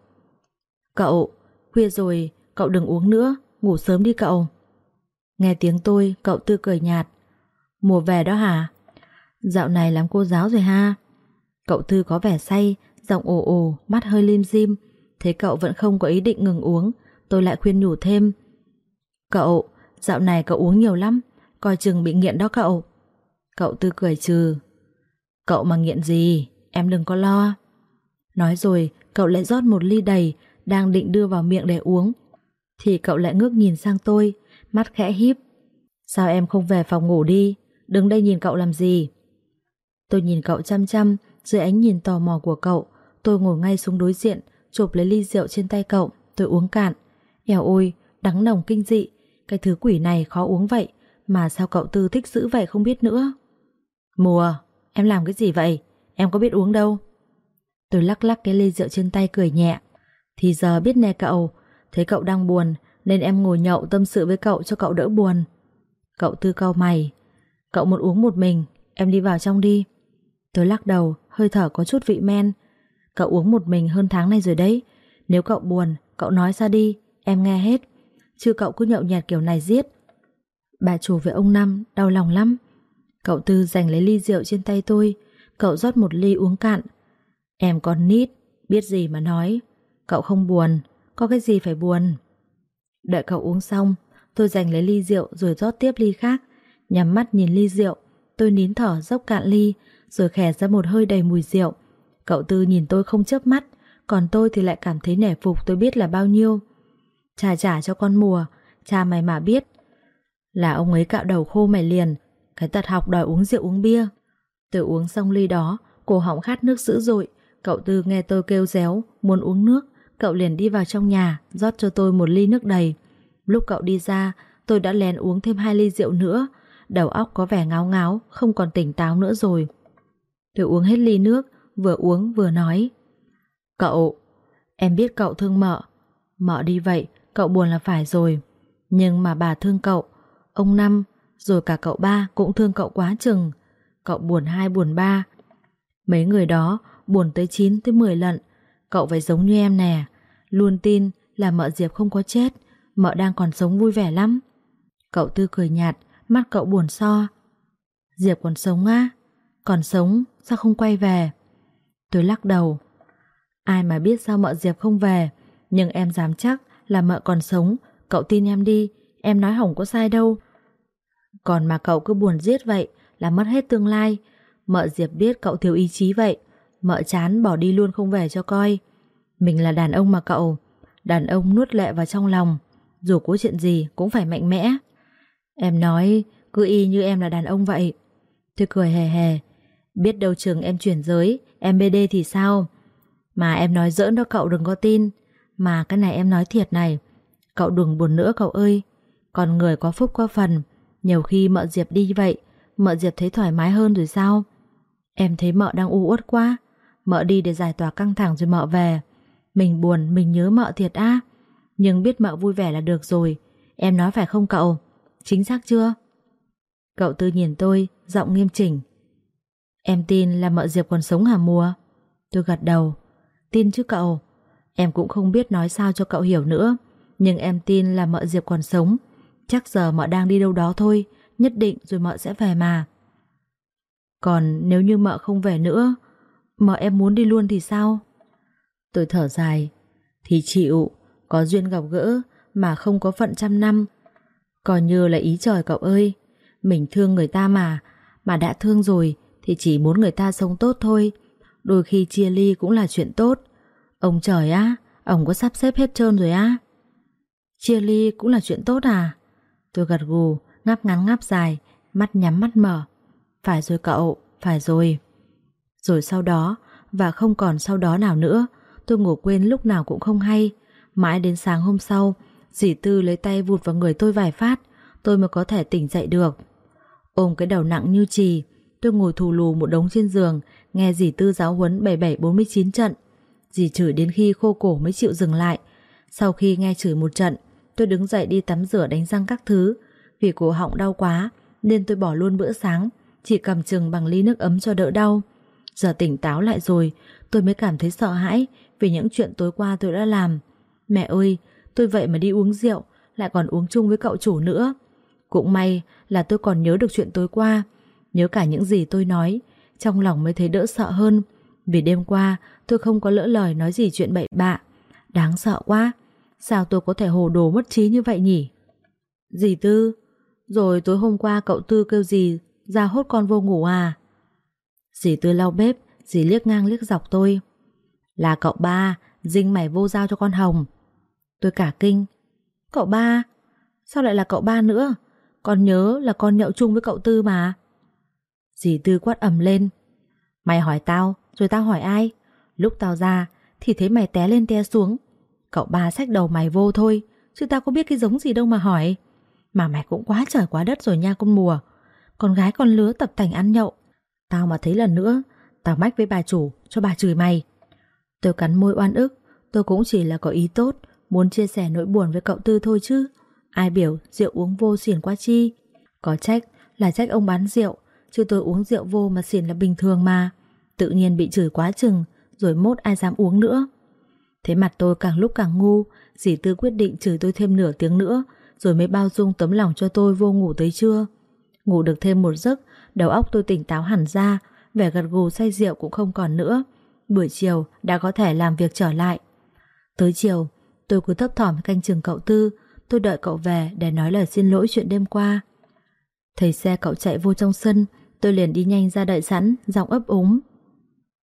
Cậu, khuya rồi, cậu đừng uống nữa, ngủ sớm đi cậu. Nghe tiếng tôi, cậu Tư cười nhạt. Mùa về đó hả? Dạo này làm cô giáo rồi ha. Cậu Tư có vẻ say, giọng ồ ồ, mắt hơi lim dim. Thấy cậu vẫn không có ý định ngừng uống, tôi lại khuyên nhủ thêm. Cậu, dạo này cậu uống nhiều lắm, coi chừng bị nghiện đó cậu. Cậu Tư cười trừ. Cậu mà nghiện gì, em đừng có lo. Nói rồi, cậu lại rót một ly đầy, đang định đưa vào miệng để uống. Thì cậu lại ngước nhìn sang tôi, mắt khẽ híp. Sao em không về phòng ngủ đi, đứng đây nhìn cậu làm gì? Tôi nhìn cậu chăm chăm, dưới ánh nhìn tò mò của cậu, tôi ngồi ngay xuống đối diện, chụp lấy ly rượu trên tay cậu, tôi uống cạn. Eo ôi, đắng nồng kinh dị, cái thứ quỷ này khó uống vậy, mà sao cậu Tư thích giữ vậy không biết nữa. Mùa, em làm cái gì vậy? Em có biết uống đâu. Tôi lắc lắc cái ly rượu trên tay cười nhẹ. Thì giờ biết nè cậu, thấy cậu đang buồn nên em ngồi nhậu tâm sự với cậu cho cậu đỡ buồn. Cậu Tư cau mày. Cậu muốn uống một mình, em đi vào trong đi. Tôi lắc đầu, hơi thở có chút vị men. Cậu uống một mình hơn tháng này rồi đấy. Nếu cậu buồn, cậu nói ra đi, em nghe hết. Chứ cậu cứ nhậu nhạt kiểu này giết. Bà chủ với ông Năm đau lòng lắm. Cậu Tư giành lấy ly rượu trên tay tôi. Cậu rót một ly uống cạn. Em còn nít, biết gì mà nói. Cậu không buồn, có cái gì phải buồn. Đợi cậu uống xong, tôi giành lấy ly rượu rồi rót tiếp ly khác. Nhắm mắt nhìn ly rượu, tôi nín thở dốc cạn ly, rồi khè ra một hơi đầy mùi rượu. Cậu Tư nhìn tôi không chớp mắt, còn tôi thì lại cảm thấy nể phục tôi biết là bao nhiêu. Cha trả cho con mùa, cha mày mà biết. Là ông ấy cạo đầu khô mày liền, cái tật học đòi uống rượu uống bia. Tôi uống xong ly đó, cổ họng khát nước dữ dội. Cậu Tư nghe tôi kêu réo, muốn uống nước, cậu liền đi vào trong nhà, rót cho tôi một ly nước đầy. Lúc cậu đi ra, tôi đã lén uống thêm hai ly rượu nữa, đầu óc có vẻ ngáo ngáo, không còn tỉnh táo nữa rồi. Tôi uống hết ly nước, vừa uống vừa nói. Cậu, em biết cậu thương mợ. Mợ đi vậy, cậu buồn là phải rồi. Nhưng mà bà thương cậu, ông Năm, rồi cả cậu ba cũng thương cậu quá chừng. Cậu buồn hai buồn ba. Mấy người đó buồn tới 9 tới 10 lần. Cậu phải giống như em nè, luôn tin là mợ Diệp không có chết, mợ đang còn sống vui vẻ lắm. Cậu Tư cười nhạt, mắt cậu buồn so. Diệp còn sống á? Còn sống, sao không quay về? Tôi lắc đầu. Ai mà biết sao mợ Diệp không về, nhưng em dám chắc là mợ còn sống, cậu tin em đi, em nói hỏng có sai đâu. Còn mà cậu cứ buồn giết vậy là mất hết tương lai. Mợ Diệp biết cậu thiếu ý chí vậy, mợ chán bỏ đi luôn không về cho coi. Mình là đàn ông mà cậu, đàn ông nuốt lệ vào trong lòng, dù có chuyện gì cũng phải mạnh mẽ. Em nói cứ y như em là đàn ông vậy. Tôi cười hề hề, biết đâu chừng em chuyển giới, em BD thì sao? Mà em nói giỡn đó cậu đừng có tin, mà cái này em nói thiệt này, cậu đừng buồn nữa cậu ơi. Còn người có phúc có phần, nhiều khi mợ Diệp đi vậy, mợ Diệp thấy thoải mái hơn rồi sao? Em thấy mợ đang u uất quá, mợ đi để giải tỏa căng thẳng rồi mợ về. Mình buồn, mình nhớ mợ thiệt á. Nhưng biết mợ vui vẻ là được rồi, em nói phải không cậu? Chính xác chưa? Cậu tư nhìn tôi, giọng nghiêm chỉnh. Em tin là mợ Diệp còn sống hả mùa? Tôi gật đầu. Tin chứ cậu. Em cũng không biết nói sao cho cậu hiểu nữa. Nhưng em tin là mợ Diệp còn sống. Chắc giờ mợ đang đi đâu đó thôi. Nhất định rồi mợ sẽ về mà. Còn nếu như mợ không về nữa, mợ em muốn đi luôn thì sao? Tôi thở dài. Thì chịu, có duyên gặp gỡ mà không có phận trăm năm. Coi như là ý trời cậu ơi. Mình thương người ta mà, mà đã thương rồi thì chỉ muốn người ta sống tốt thôi. Đôi khi chia ly cũng là chuyện tốt. Ông trời á, ông có sắp xếp hết trơn rồi á. Chia ly cũng là chuyện tốt à? Tôi gật gù, ngáp ngắn ngáp dài, mắt nhắm mắt mở. Phải rồi cậu, phải rồi. Rồi sau đó, và không còn sau đó nào nữa, tôi ngủ quên lúc nào cũng không hay. Mãi đến sáng hôm sau, dì Tư lấy tay vụt vào người tôi vài phát, tôi mới có thể tỉnh dậy được. Ôm cái đầu nặng như trì, tôi ngồi thù lù một đống trên giường, nghe dì Tư giáo huấn 7749 trận. Dì chửi đến khi khô cổ mới chịu dừng lại. Sau khi nghe chửi một trận, tôi đứng dậy đi tắm rửa đánh răng các thứ. Vì cổ họng đau quá, nên tôi bỏ luôn bữa sáng, chỉ cầm chừng bằng ly nước ấm cho đỡ đau. Giờ tỉnh táo lại rồi, tôi mới cảm thấy sợ hãi vì những chuyện tối qua tôi đã làm. Mẹ ơi, tôi vậy mà đi uống rượu, lại còn uống chung với cậu chủ nữa. Cũng may là tôi còn nhớ được chuyện tối qua, nhớ cả những gì tôi nói, trong lòng mới thấy đỡ sợ hơn. Vì đêm qua tôi không có lỡ lời nói gì chuyện bậy bạ. Đáng sợ quá, sao tôi có thể hồ đồ mất trí như vậy nhỉ? Dì Tư, rồi tối hôm qua cậu Tư kêu gì ra hốt con vô ngủ à? Dì Tư lau bếp, dì liếc ngang liếc dọc tôi. Là cậu ba, dinh mày vô giao cho con Hồng. Tôi cả kinh. Cậu ba? Sao lại là cậu ba nữa? Con nhớ là con nhậu chung với cậu Tư mà. Dì Tư quát ầm lên. Mày hỏi tao, rồi tao hỏi ai? Lúc tao ra, thì thấy mày té lên té xuống. Cậu ba xách đầu mày vô thôi, chứ tao có biết cái giống gì đâu mà hỏi. Mà mày cũng quá trời quá đất rồi nha con mùa. Con gái con lứa tập thành ăn nhậu. Tao mà thấy lần nữa, tao mách với bà chủ cho bà chửi mày. Tôi cắn môi oan ức, tôi cũng chỉ là có ý tốt, muốn chia sẻ nỗi buồn với cậu Tư thôi chứ. Ai biểu rượu uống vô xỉn quá chi. Có trách là trách ông bán rượu, chứ tôi uống rượu vô mà xỉn là bình thường mà. Tự nhiên bị chửi quá chừng, rồi mốt ai dám uống nữa. Thế mặt tôi càng lúc càng ngu, dì Tư quyết định chửi tôi thêm nửa tiếng nữa, rồi mới bao dung tấm lòng cho tôi vô ngủ tới trưa. Ngủ được thêm một giấc, đầu óc tôi tỉnh táo hẳn ra, vẻ gật gù say rượu cũng không còn nữa. Buổi chiều đã có thể làm việc trở lại. Tới chiều, tôi cứ thấp thỏm canh chừng cậu Tư, tôi đợi cậu về để nói lời xin lỗi chuyện đêm qua. Thấy xe cậu chạy vô trong sân, tôi liền đi nhanh ra đợi sẵn, giọng ấp úng.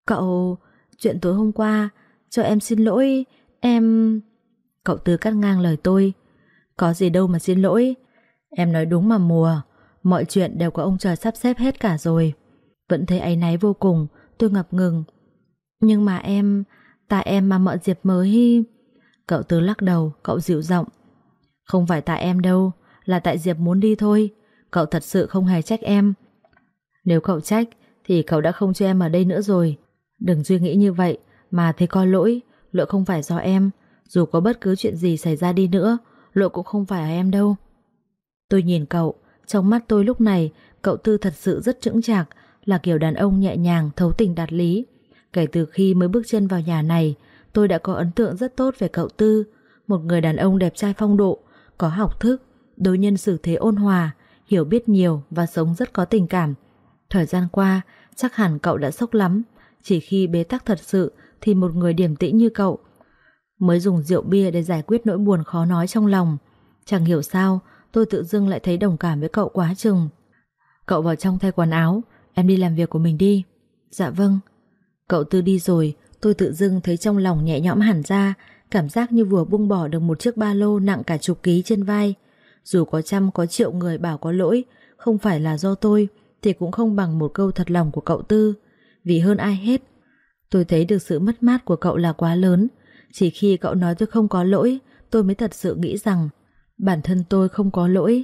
Cậu, chuyện tối hôm qua, cho em xin lỗi, em... Cậu Tư cắt ngang lời tôi. Có gì đâu mà xin lỗi. Em nói đúng mà mùa, mọi chuyện đều có ông trời sắp xếp hết cả rồi. Vẫn thấy áy náy vô cùng, tôi ngập ngừng. Nhưng mà em, tại em mà mợ Diệp mới... Cậu Tư lắc đầu, cậu dịu giọng. Không phải tại em đâu, là tại Diệp muốn đi thôi. Cậu thật sự không hề trách em. Nếu cậu trách, thì cậu đã không cho em ở đây nữa rồi. Đừng suy nghĩ như vậy, mà thấy có lỗi, lỗi không phải do em. Dù có bất cứ chuyện gì xảy ra đi nữa, lỗi cũng không phải ở em đâu. Tôi nhìn cậu, trong mắt tôi lúc này, cậu Tư thật sự rất chững chạc, là kiểu đàn ông nhẹ nhàng, thấu tình đạt lý. Kể từ khi mới bước chân vào nhà này, tôi đã có ấn tượng rất tốt về cậu Tư, một người đàn ông đẹp trai phong độ, có học thức, đối nhân xử thế ôn hòa, hiểu biết nhiều và sống rất có tình cảm. Thời gian qua, chắc hẳn cậu đã sốc lắm, chỉ khi bế tắc thật sự thì một người điềm tĩnh như cậu mới dùng rượu bia để giải quyết nỗi buồn khó nói trong lòng. Chẳng hiểu sao, tôi tự dưng lại thấy đồng cảm với cậu quá chừng. Cậu vào trong thay quần áo, em đi làm việc của mình đi. Dạ vâng. Cậu Tư đi rồi, tôi tự dưng thấy trong lòng nhẹ nhõm hẳn ra, cảm giác như vừa buông bỏ được một chiếc ba lô nặng cả chục ký trên vai. Dù có trăm có triệu người bảo có lỗi, không phải là do tôi, thì cũng không bằng một câu thật lòng của cậu Tư. Vì hơn ai hết, tôi thấy được sự mất mát của cậu là quá lớn. Chỉ khi cậu nói tôi không có lỗi, tôi mới thật sự nghĩ rằng bản thân tôi không có lỗi.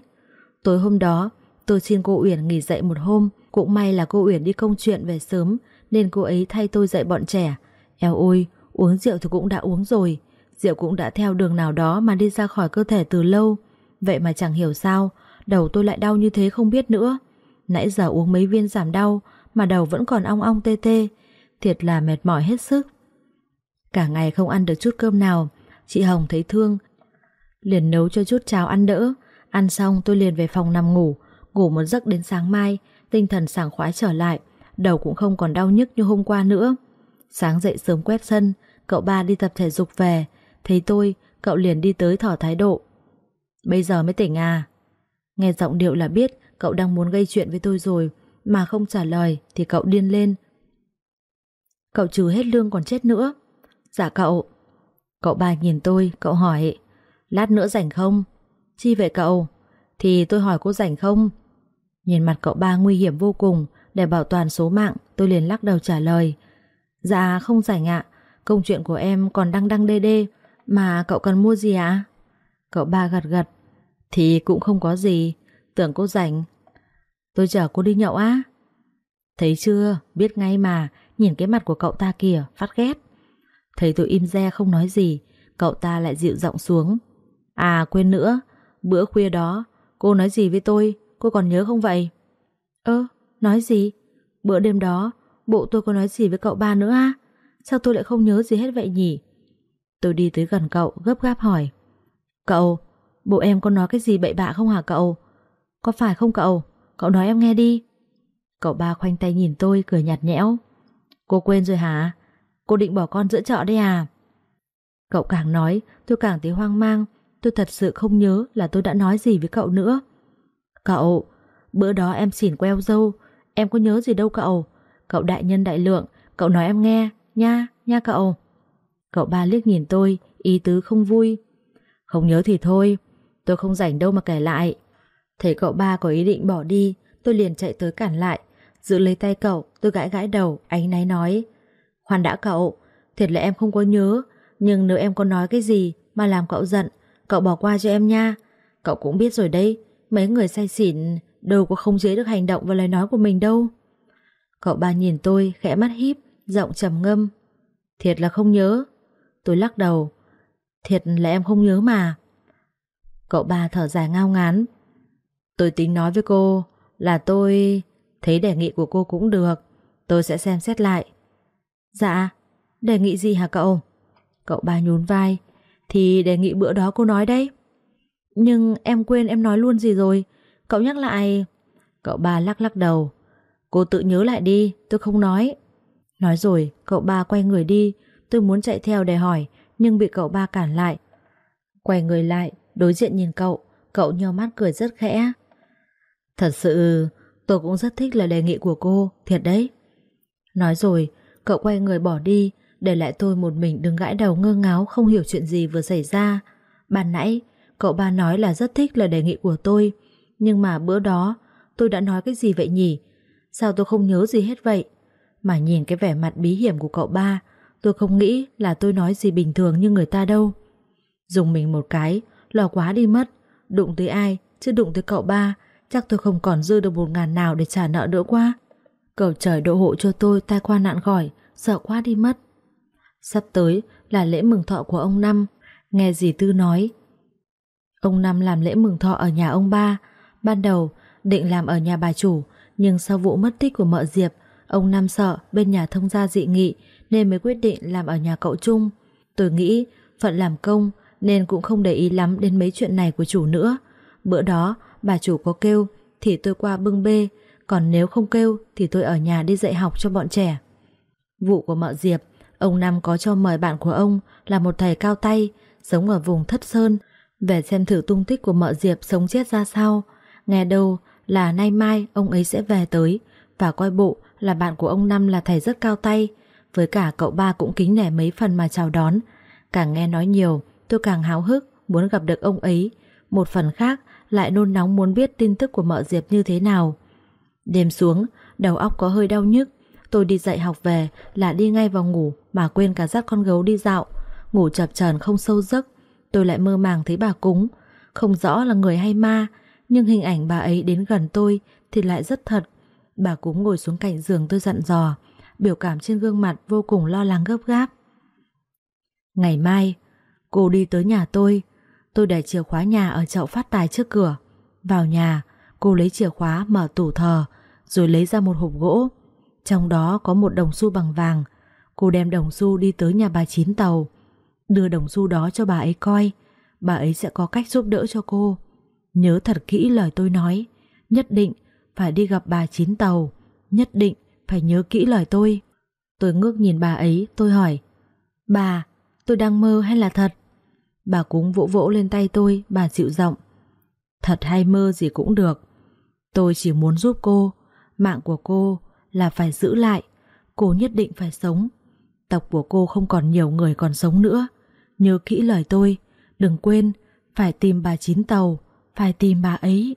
Tối hôm đó, tôi xin cô Uyển nghỉ dậy một hôm, cũng may là cô Uyển đi công chuyện về sớm, nên cô ấy thay tôi dạy bọn trẻ. Eo ôi, uống rượu thì cũng đã uống rồi, rượu cũng đã theo đường nào đó mà đi ra khỏi cơ thể từ lâu. Vậy mà chẳng hiểu sao, đầu tôi lại đau như thế không biết nữa. Nãy giờ uống mấy viên giảm đau mà đầu vẫn còn ong ong tê tê, thiệt là mệt mỏi hết sức. Cả ngày không ăn được chút cơm nào, chị Hồng thấy thương, liền nấu cho chút cháo ăn đỡ. Ăn xong tôi liền về phòng nằm ngủ, ngủ một giấc đến sáng mai, tinh thần sảng khoái trở lại, đầu cũng không còn đau nhức như hôm qua nữa. Sáng dậy sớm quét sân, cậu ba đi tập thể dục về, thấy tôi, cậu liền đi tới thỏ thái độ. Bây giờ mới tỉnh à? Nghe giọng điệu là biết cậu đang muốn gây chuyện với tôi rồi, mà không trả lời thì cậu điên lên. Cậu trừ hết lương còn chết nữa. Dạ cậu. Cậu ba nhìn tôi, cậu hỏi, lát nữa rảnh không? Chi vậy cậu? Thì tôi hỏi cô rảnh không? Nhìn mặt cậu ba nguy hiểm vô cùng, để bảo toàn số mạng, tôi liền lắc đầu trả lời. Dạ không rảnh ạ, công chuyện của em còn đăng đăng đê đê, mà cậu cần mua gì ạ? Cậu ba gật gật, thì cũng không có gì, tưởng cô rảnh. Tôi chở cô đi nhậu á. Thấy chưa, biết ngay mà, nhìn cái mặt của cậu ta kìa, phát ghét. Thấy tôi im re không nói gì, cậu ta lại dịu giọng xuống. À quên nữa, bữa khuya đó, cô nói gì với tôi, cô còn nhớ không vậy? Ơ, nói gì? Bữa đêm đó, bộ tôi có nói gì với cậu ba nữa à? Sao tôi lại không nhớ gì hết vậy nhỉ? Tôi đi tới gần cậu, gấp gáp hỏi. Cậu, bộ em có nói cái gì bậy bạ không hả cậu? Có phải không cậu? Cậu nói em nghe đi. Cậu ba khoanh tay nhìn tôi, cười nhạt nhẽo. Cô quên rồi hả? Cô định bỏ con giữa chợ đấy à? Cậu càng nói, tôi càng thấy hoang mang. Tôi thật sự không nhớ là tôi đã nói gì với cậu nữa. Cậu, bữa đó em xỉn queo dâu, em có nhớ gì đâu cậu. Cậu đại nhân đại lượng, cậu nói em nghe, nha, nha cậu. Cậu ba liếc nhìn tôi, ý tứ không vui. Không nhớ thì thôi, tôi không rảnh đâu mà kể lại. Thấy cậu ba có ý định bỏ đi, tôi liền chạy tới cản lại. Giữ lấy tay cậu, tôi gãi gãi đầu, ánh náy nói. Khoan đã cậu, thiệt là em không có nhớ, nhưng nếu em có nói cái gì mà làm cậu giận, cậu bỏ qua cho em nha. Cậu cũng biết rồi đấy, mấy người say xỉn đâu có không chế được hành động và lời nói của mình đâu. Cậu ba nhìn tôi, khẽ mắt híp, giọng trầm ngâm. Thiệt là không nhớ. Tôi lắc đầu. Thiệt là em không nhớ mà. Cậu ba thở dài ngao ngán. Tôi tính nói với cô là tôi thấy đề nghị của cô cũng được. Tôi sẽ xem xét lại. Dạ, đề nghị gì hả cậu? Cậu ba nhún vai. Thì đề nghị bữa đó cô nói đấy. Nhưng em quên em nói luôn gì rồi. Cậu nhắc lại. Cậu ba lắc lắc đầu. Cô tự nhớ lại đi, tôi không nói. Nói rồi, cậu ba quay người đi. Tôi muốn chạy theo để hỏi, nhưng bị cậu ba cản lại. Quay người lại, đối diện nhìn cậu. Cậu nheo mắt cười rất khẽ. Thật sự, tôi cũng rất thích lời đề nghị của cô, thiệt đấy. Nói rồi, cậu quay người bỏ đi, để lại tôi một mình đứng gãi đầu ngơ ngáo không hiểu chuyện gì vừa xảy ra. Ban nãy, cậu ba nói là rất thích lời đề nghị của tôi, nhưng mà bữa đó tôi đã nói cái gì vậy nhỉ? Sao tôi không nhớ gì hết vậy? Mà nhìn cái vẻ mặt bí hiểm của cậu ba, tôi không nghĩ là tôi nói gì bình thường như người ta đâu. Dùng mình một cái, lo quá đi mất, đụng tới ai, chứ đụng tới cậu ba, chắc tôi không còn dư được một ngàn nào để trả nợ nữa quá. Cầu trời độ hộ cho tôi tai qua nạn khỏi, sợ quá đi mất. Sắp tới là lễ mừng thọ của ông Năm, nghe dì Tư nói. Ông Năm làm lễ mừng thọ ở nhà ông ba, ban đầu định làm ở nhà bà chủ, nhưng sau vụ mất tích của mợ Diệp, ông Năm sợ bên nhà thông gia dị nghị nên mới quyết định làm ở nhà cậu Trung. Tôi nghĩ phận làm công nên cũng không để ý lắm đến mấy chuyện này của chủ nữa. Bữa đó bà chủ có kêu thì tôi qua bưng bê, còn nếu không kêu thì tôi ở nhà đi dạy học cho bọn trẻ. Vụ của mợ Diệp, ông Nam có cho mời bạn của ông là một thầy cao tay, sống ở vùng Thất Sơn, về xem thử tung tích của mợ Diệp sống chết ra sao. Nghe đâu là nay mai ông ấy sẽ về tới, và coi bộ là bạn của ông Năm là thầy rất cao tay, với cả cậu ba cũng kính nể mấy phần mà chào đón. Càng nghe nói nhiều, tôi càng háo hức muốn gặp được ông ấy. Một phần khác lại nôn nóng muốn biết tin tức của mợ Diệp như thế nào. Đêm xuống, đầu óc có hơi đau nhức. Tôi đi dạy học về là đi ngay vào ngủ mà quên cả dắt con gấu đi dạo. Ngủ chập chờn không sâu giấc. Tôi lại mơ màng thấy bà cúng. Không rõ là người hay ma, nhưng hình ảnh bà ấy đến gần tôi thì lại rất thật. Bà cúng ngồi xuống cạnh giường tôi dặn dò, biểu cảm trên gương mặt vô cùng lo lắng gấp gáp. Ngày mai, cô đi tới nhà tôi, tôi để chìa khóa nhà ở chậu phát tài trước cửa. Vào nhà, cô lấy chìa khóa mở tủ thờ, rồi lấy ra một hộp gỗ. Trong đó có một đồng xu bằng vàng. Cô đem đồng xu đi tới nhà bà Chín Tàu, đưa đồng xu đó cho bà ấy coi. Bà ấy sẽ có cách giúp đỡ cho cô. Nhớ thật kỹ lời tôi nói, nhất định phải đi gặp bà Chín Tàu, nhất định phải nhớ kỹ lời tôi. Tôi ngước nhìn bà ấy, tôi hỏi, bà, tôi đang mơ hay là thật? Bà cúng vỗ vỗ lên tay tôi, bà dịu giọng. Thật hay mơ gì cũng được. Tôi chỉ muốn giúp cô, mạng của cô là phải giữ lại, cô nhất định phải sống. Tộc của cô không còn nhiều người còn sống nữa. Nhớ kỹ lời tôi, đừng quên, phải tìm bà Chín Tàu, phải tìm bà ấy.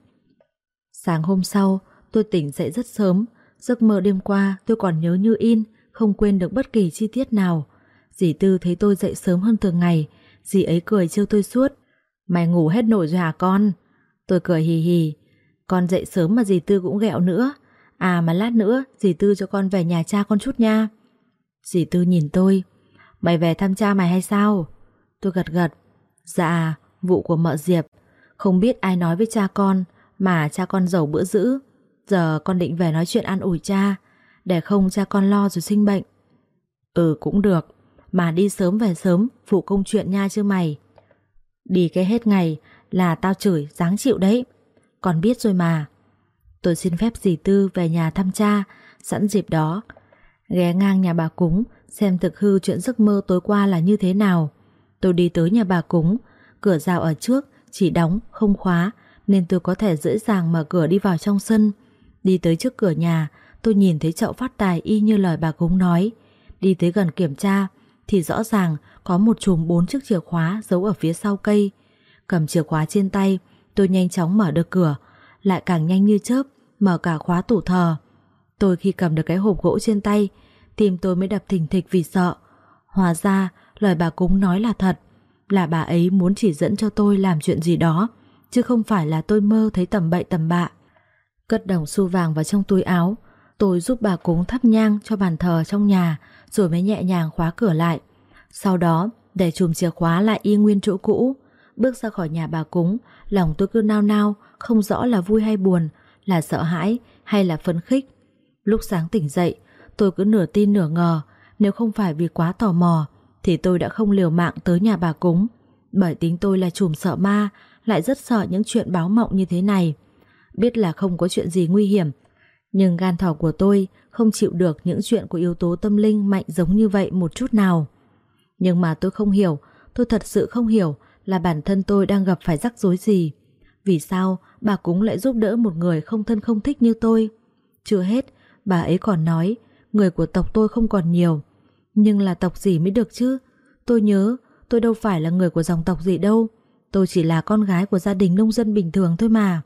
Sáng hôm sau, tôi tỉnh dậy rất sớm, giấc mơ đêm qua tôi còn nhớ như in, không quên được bất kỳ chi tiết nào. Dì Tư thấy tôi dậy sớm hơn thường ngày, dì ấy cười trêu tôi suốt. Mày ngủ hết nổi rồi hả con? Tôi cười hì hì. Con dậy sớm mà dì Tư cũng ghẹo nữa. À mà lát nữa dì Tư cho con về nhà cha con chút nha. Dì Tư nhìn tôi. Mày về thăm cha mày hay sao? Tôi gật gật. Dạ, vụ của mợ Diệp. Không biết ai nói với cha con mà cha con giàu bữa giữ. Giờ con định về nói chuyện an ủi cha để không cha con lo rồi sinh bệnh. Ừ cũng được, mà đi sớm về sớm phụ công chuyện nha chứ mày. Đi cái hết ngày là tao chửi dáng chịu đấy. còn biết rồi mà. Tôi xin phép dì Tư về nhà thăm cha, sẵn dịp đó. Ghé ngang nhà bà cúng, xem thực hư chuyện giấc mơ tối qua là như thế nào. Tôi đi tới nhà bà cúng, cửa rào ở trước, chỉ đóng, không khóa, nên tôi có thể dễ dàng mở cửa đi vào trong sân. Đi tới trước cửa nhà, tôi nhìn thấy chậu phát tài y như lời bà cúng nói. Đi tới gần kiểm tra, thì rõ ràng có một chùm bốn chiếc chìa khóa giấu ở phía sau cây. Cầm chìa khóa trên tay, tôi nhanh chóng mở được cửa, lại càng nhanh như chớp, mở cả khóa tủ thờ. Tôi khi cầm được cái hộp gỗ trên tay, tim tôi mới đập thình thịch vì sợ. Hóa ra, lời bà cúng nói là thật, là bà ấy muốn chỉ dẫn cho tôi làm chuyện gì đó, chứ không phải là tôi mơ thấy tầm bậy tầm bạ. Cất đồng xu vàng vào trong túi áo, tôi giúp bà cúng thắp nhang cho bàn thờ trong nhà, rồi mới nhẹ nhàng khóa cửa lại. Sau đó, để chùm chìa khóa lại y nguyên chỗ cũ, bước ra khỏi nhà bà cúng, lòng tôi cứ nao nao, không rõ là vui hay buồn, là sợ hãi hay là phấn khích. Lúc sáng tỉnh dậy, tôi cứ nửa tin nửa ngờ, nếu không phải vì quá tò mò, thì tôi đã không liều mạng tới nhà bà cúng. Bởi tính tôi là chùm sợ ma, lại rất sợ những chuyện báo mộng như thế này. Biết là không có chuyện gì nguy hiểm, nhưng gan thỏ của tôi không chịu được những chuyện của yếu tố tâm linh mạnh giống như vậy một chút nào. Nhưng mà tôi không hiểu, tôi thật sự không hiểu là bản thân tôi đang gặp phải rắc rối gì. Vì sao bà cúng lại giúp đỡ một người không thân không thích như tôi? Chưa hết, bà ấy còn nói người của tộc tôi không còn nhiều. Nhưng là tộc gì mới được chứ Tôi nhớ tôi đâu phải là người của dòng tộc gì đâu Tôi chỉ là con gái của gia đình nông dân bình thường thôi mà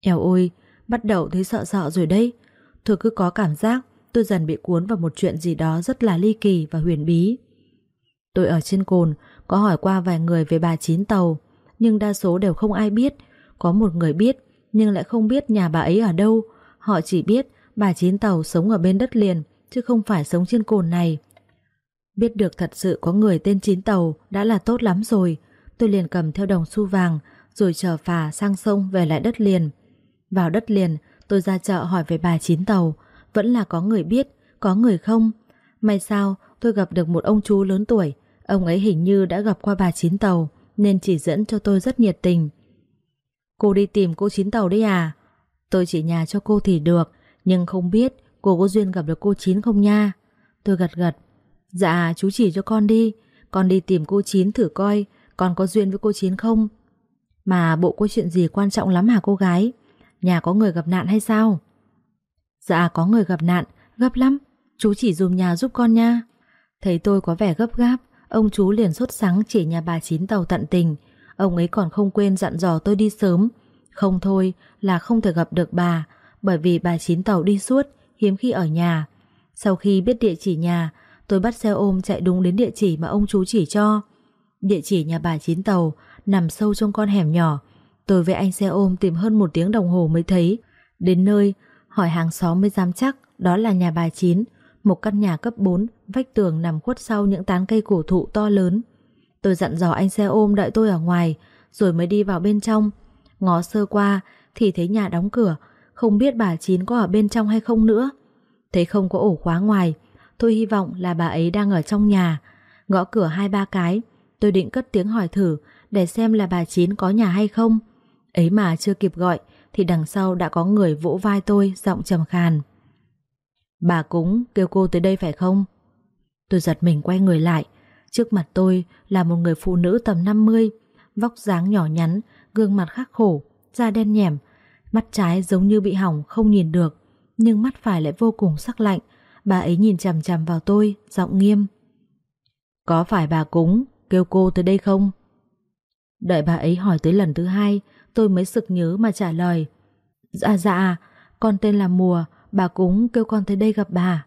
Eo ôi Bắt đầu thấy sợ sợ rồi đây, Tôi cứ có cảm giác tôi dần bị cuốn vào một chuyện gì đó rất là ly kỳ và huyền bí. Tôi ở trên cồn có hỏi qua vài người về bà Chín Tàu, nhưng đa số đều không ai biết. Có một người biết, nhưng lại không biết nhà bà ấy ở đâu. Họ chỉ biết bà Chín Tàu sống ở bên đất liền, chứ không phải sống trên cồn này. Biết được thật sự có người tên Chín Tàu đã là tốt lắm rồi. Tôi liền cầm theo đồng xu vàng, rồi chờ phà sang sông về lại đất liền. Vào đất liền, tôi ra chợ hỏi về bà Chín Tàu, vẫn là có người biết, có người không. May sao tôi gặp được một ông chú lớn tuổi, ông ấy hình như đã gặp qua bà Chín Tàu, nên chỉ dẫn cho tôi rất nhiệt tình. Cô đi tìm cô Chín Tàu đấy à? Tôi chỉ nhà cho cô thì được, nhưng không biết cô có duyên gặp được cô Chín không nha. Tôi gật gật. Dạ, chú chỉ cho con đi, con đi tìm cô Chín thử coi con có duyên với cô Chín không. Mà bộ có chuyện gì quan trọng lắm hả cô gái? Nhà có người gặp nạn hay sao? Dạ có người gặp nạn, gấp lắm, chú chỉ dùm nhà giúp con nha. Thấy tôi có vẻ gấp gáp, ông chú liền sốt sắng chỉ nhà bà Chín tàu tận tình. Ông ấy còn không quên dặn dò tôi đi sớm. Không thôi là không thể gặp được bà, bởi vì bà Chín tàu đi suốt, hiếm khi ở nhà. Sau khi biết địa chỉ nhà, tôi bắt xe ôm chạy đúng đến địa chỉ mà ông chú chỉ cho. Địa chỉ nhà bà Chín tàu nằm sâu trong con hẻm nhỏ. Tôi với anh xe ôm tìm hơn một tiếng đồng hồ mới thấy. Đến nơi, Hỏi hàng xóm mới dám chắc đó là nhà bà Chín, một căn nhà cấp 4, vách tường nằm khuất sau những tán cây cổ thụ to lớn. Tôi dặn dò anh xe ôm đợi tôi ở ngoài, rồi mới đi vào bên trong. Ngó sơ qua thì thấy nhà đóng cửa, không biết bà Chín có ở bên trong hay không nữa. Thấy không có ổ khóa ngoài, tôi hy vọng là bà ấy đang ở trong nhà. Gõ cửa hai ba cái, tôi định cất tiếng hỏi thử để xem là bà Chín có nhà hay không. Ấy mà chưa kịp gọi thì đằng sau đã có người vỗ vai tôi giọng trầm khàn. Bà cúng kêu cô tới đây phải không? Tôi giật mình quay người lại. Trước mặt tôi là một người phụ nữ tầm 50, vóc dáng nhỏ nhắn, gương mặt khắc khổ, da đen nhẻm, mắt trái giống như bị hỏng không nhìn được, nhưng mắt phải lại vô cùng sắc lạnh. Bà ấy nhìn chằm chằm vào tôi, giọng nghiêm. Có phải bà cúng kêu cô tới đây không? Đợi bà ấy hỏi tới lần thứ hai, tôi mới sực nhớ mà trả lời. Dạ dạ, con tên là Mùa, bà cúng kêu con tới đây gặp bà.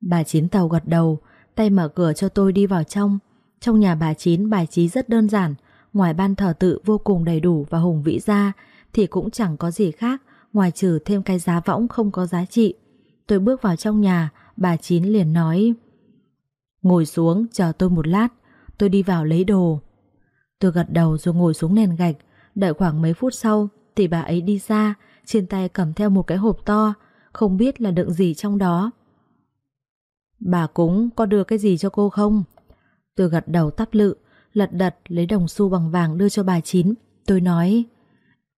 Bà Chín tàu gật đầu, tay mở cửa cho tôi đi vào trong. Trong nhà bà Chín bài trí rất đơn giản, ngoài ban thờ tự vô cùng đầy đủ và hùng vĩ ra thì cũng chẳng có gì khác ngoài trừ thêm cái giá võng không có giá trị. Tôi bước vào trong nhà, bà Chín liền nói Ngồi xuống chờ tôi một lát, tôi đi vào lấy đồ. Tôi gật đầu rồi ngồi xuống nền gạch, Đợi khoảng mấy phút sau thì bà ấy đi ra, trên tay cầm theo một cái hộp to, không biết là đựng gì trong đó. Bà cúng có đưa cái gì cho cô không? Tôi gật đầu tắp lự, lật đật lấy đồng xu bằng vàng đưa cho bà Chín. Tôi nói,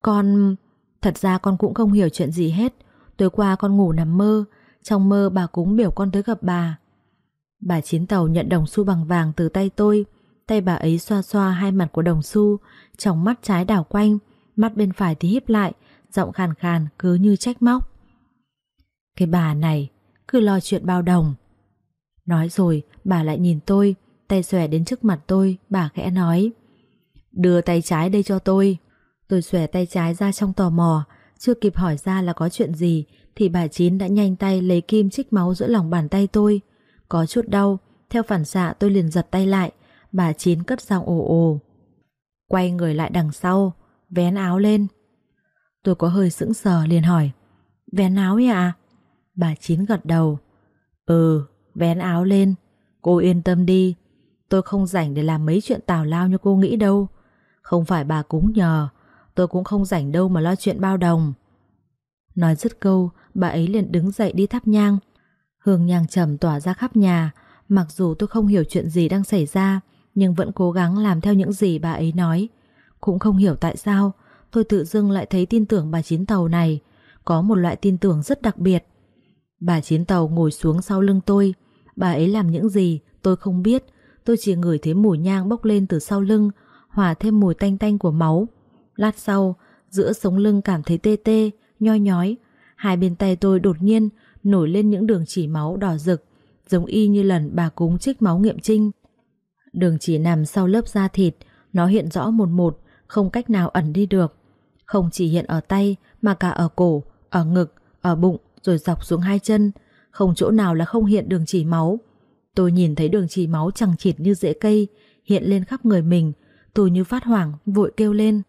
con... Thật ra con cũng không hiểu chuyện gì hết. Tối qua con ngủ nằm mơ, trong mơ bà cúng biểu con tới gặp bà. Bà Chín Tàu nhận đồng xu bằng vàng từ tay tôi, Tay bà ấy xoa xoa hai mặt của đồng xu, trong mắt trái đảo quanh, mắt bên phải thì híp lại, giọng khàn khàn cứ như trách móc. Cái bà này, cứ lo chuyện bao đồng. Nói rồi, bà lại nhìn tôi, tay xòe đến trước mặt tôi, bà khẽ nói. Đưa tay trái đây cho tôi. Tôi xòe tay trái ra trong tò mò, chưa kịp hỏi ra là có chuyện gì, thì bà Chín đã nhanh tay lấy kim trích máu giữa lòng bàn tay tôi. Có chút đau, theo phản xạ tôi liền giật tay lại, Bà Chín cất giọng ồ ồ. Quay người lại đằng sau, Vén áo lên. Tôi có hơi sững sờ liền hỏi, Vén áo ấy à Bà Chín gật đầu Ừ vén áo lên. Cô yên tâm đi, Tôi không rảnh để làm mấy chuyện tào lao như cô nghĩ đâu. Không phải bà cúng nhờ, Tôi cũng không rảnh đâu mà lo chuyện bao đồng. Nói dứt câu, Bà ấy liền đứng dậy đi thắp nhang. Hương nhang trầm tỏa ra khắp nhà, Mặc dù tôi không hiểu chuyện gì đang xảy ra nhưng vẫn cố gắng làm theo những gì bà ấy nói. Cũng không hiểu tại sao tôi tự dưng lại thấy tin tưởng bà Chín Tàu này có một loại tin tưởng rất đặc biệt. Bà Chín Tàu ngồi xuống sau lưng tôi, bà ấy làm những gì tôi không biết, tôi chỉ ngửi thấy mùi nhang bốc lên từ sau lưng, hòa thêm mùi tanh tanh của máu. Lát sau, giữa sống lưng cảm thấy tê tê, nhoi nhói, hai bên tay tôi đột nhiên nổi lên những đường chỉ máu đỏ rực, giống y như lần bà cúng trích máu nghiệm trinh. Đường chỉ nằm sau lớp da thịt, nó hiện rõ một một, không cách nào ẩn đi được. Không chỉ hiện ở tay mà cả ở cổ, ở ngực, ở bụng rồi dọc xuống hai chân, không chỗ nào là không hiện đường chỉ máu. Tôi nhìn thấy đường chỉ máu chẳng chịt như rễ cây, hiện lên khắp người mình, tôi như phát hoảng, vội kêu lên.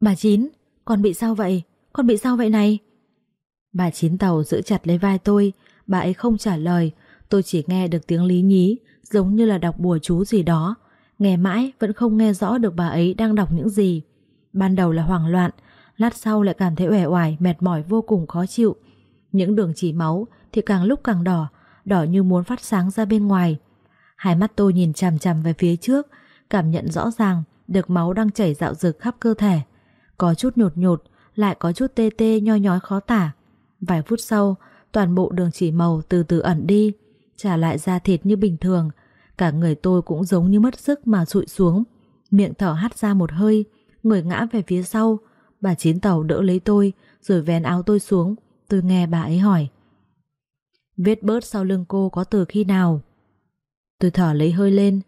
Bà Chín, con bị sao vậy? Con bị sao vậy này? Bà Chín Tàu giữ chặt lấy vai tôi, bà ấy không trả lời, tôi chỉ nghe được tiếng lý nhí, giống như là đọc bùa chú gì đó. Nghe mãi vẫn không nghe rõ được bà ấy đang đọc những gì. Ban đầu là hoảng loạn, lát sau lại cảm thấy uể oải, mệt mỏi vô cùng khó chịu. Những đường chỉ máu thì càng lúc càng đỏ, đỏ như muốn phát sáng ra bên ngoài. Hai mắt tôi nhìn chằm chằm về phía trước, cảm nhận rõ ràng được máu đang chảy dạo dực khắp cơ thể. Có chút nhột nhột, lại có chút tê tê nhoi nhói khó tả. Vài phút sau, toàn bộ đường chỉ màu từ từ ẩn đi, trả lại da thịt như bình thường. Cả người tôi cũng giống như mất sức mà sụi xuống, miệng thở hắt ra một hơi, người ngã về phía sau. Bà chín tàu đỡ lấy tôi, rồi vén áo tôi xuống, tôi nghe bà ấy hỏi. Vết bớt sau lưng cô có từ khi nào? Tôi thở lấy hơi lên.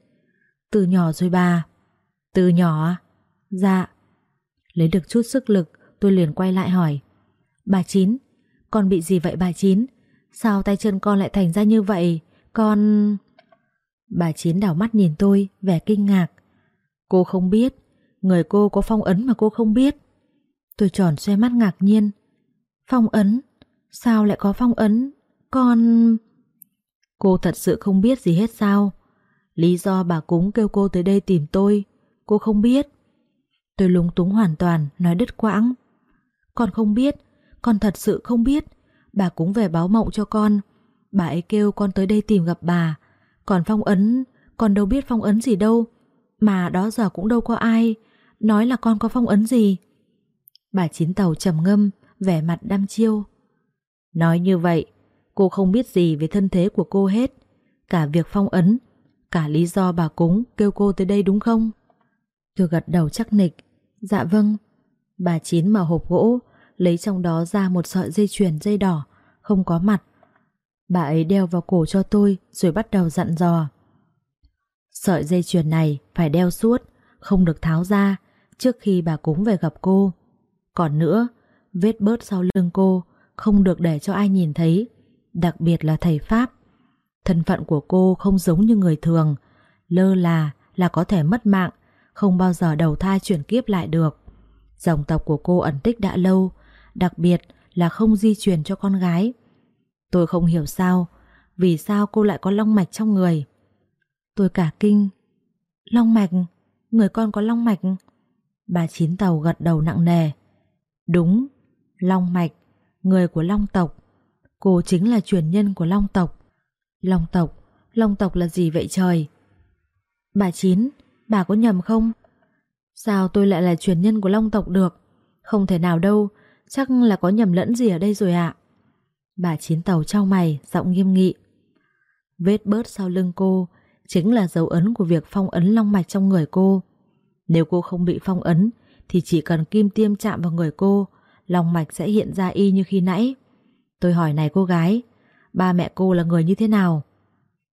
Từ nhỏ rồi bà. Từ nhỏ à? Dạ. Lấy được chút sức lực, tôi liền quay lại hỏi. Bà Chín, con bị gì vậy bà Chín? Sao tay chân con lại thành ra như vậy? Con... Bà chiến đảo mắt nhìn tôi, vẻ kinh ngạc. Cô không biết, người cô có phong ấn mà cô không biết. Tôi tròn xoay mắt ngạc nhiên. Phong ấn? Sao lại có phong ấn? Con... Cô thật sự không biết gì hết sao? Lý do bà cúng kêu cô tới đây tìm tôi, cô không biết. Tôi lúng túng hoàn toàn, nói đứt quãng. Con không biết, con thật sự không biết. Bà cúng về báo mộng cho con. Bà ấy kêu con tới đây tìm gặp bà. Còn phong ấn, con đâu biết phong ấn gì đâu. Mà đó giờ cũng đâu có ai. Nói là con có phong ấn gì. Bà chín tàu trầm ngâm, vẻ mặt đăm chiêu. Nói như vậy, cô không biết gì về thân thế của cô hết. Cả việc phong ấn, cả lý do bà cúng kêu cô tới đây đúng không? Tôi gật đầu chắc nịch. Dạ vâng. Bà Chín mở hộp gỗ, lấy trong đó ra một sợi dây chuyền dây đỏ, không có mặt. Bà ấy đeo vào cổ cho tôi rồi bắt đầu dặn dò. Sợi dây chuyền này phải đeo suốt, không được tháo ra trước khi bà cúng về gặp cô. Còn nữa, vết bớt sau lưng cô không được để cho ai nhìn thấy, đặc biệt là thầy Pháp. Thân phận của cô không giống như người thường, lơ là là có thể mất mạng, không bao giờ đầu thai chuyển kiếp lại được. Dòng tộc của cô ẩn tích đã lâu, đặc biệt là không di truyền cho con gái. Tôi không hiểu sao, vì sao cô lại có long mạch trong người. Tôi cả kinh. Long mạch? Người con có long mạch? Bà Chín Tàu gật đầu nặng nề. Đúng, long mạch, người của long tộc. Cô chính là truyền nhân của long tộc. Long tộc, long tộc là gì vậy trời? Bà Chín, bà có nhầm không? Sao tôi lại là truyền nhân của long tộc được? Không thể nào đâu, chắc là có nhầm lẫn gì ở đây rồi ạ. Bà Chín Tàu trao mày, giọng nghiêm nghị. Vết bớt sau lưng cô chính là dấu ấn của việc phong ấn long mạch trong người cô. Nếu cô không bị phong ấn thì chỉ cần kim tiêm chạm vào người cô, long mạch sẽ hiện ra y như khi nãy. Tôi hỏi này cô gái, ba mẹ cô là người như thế nào?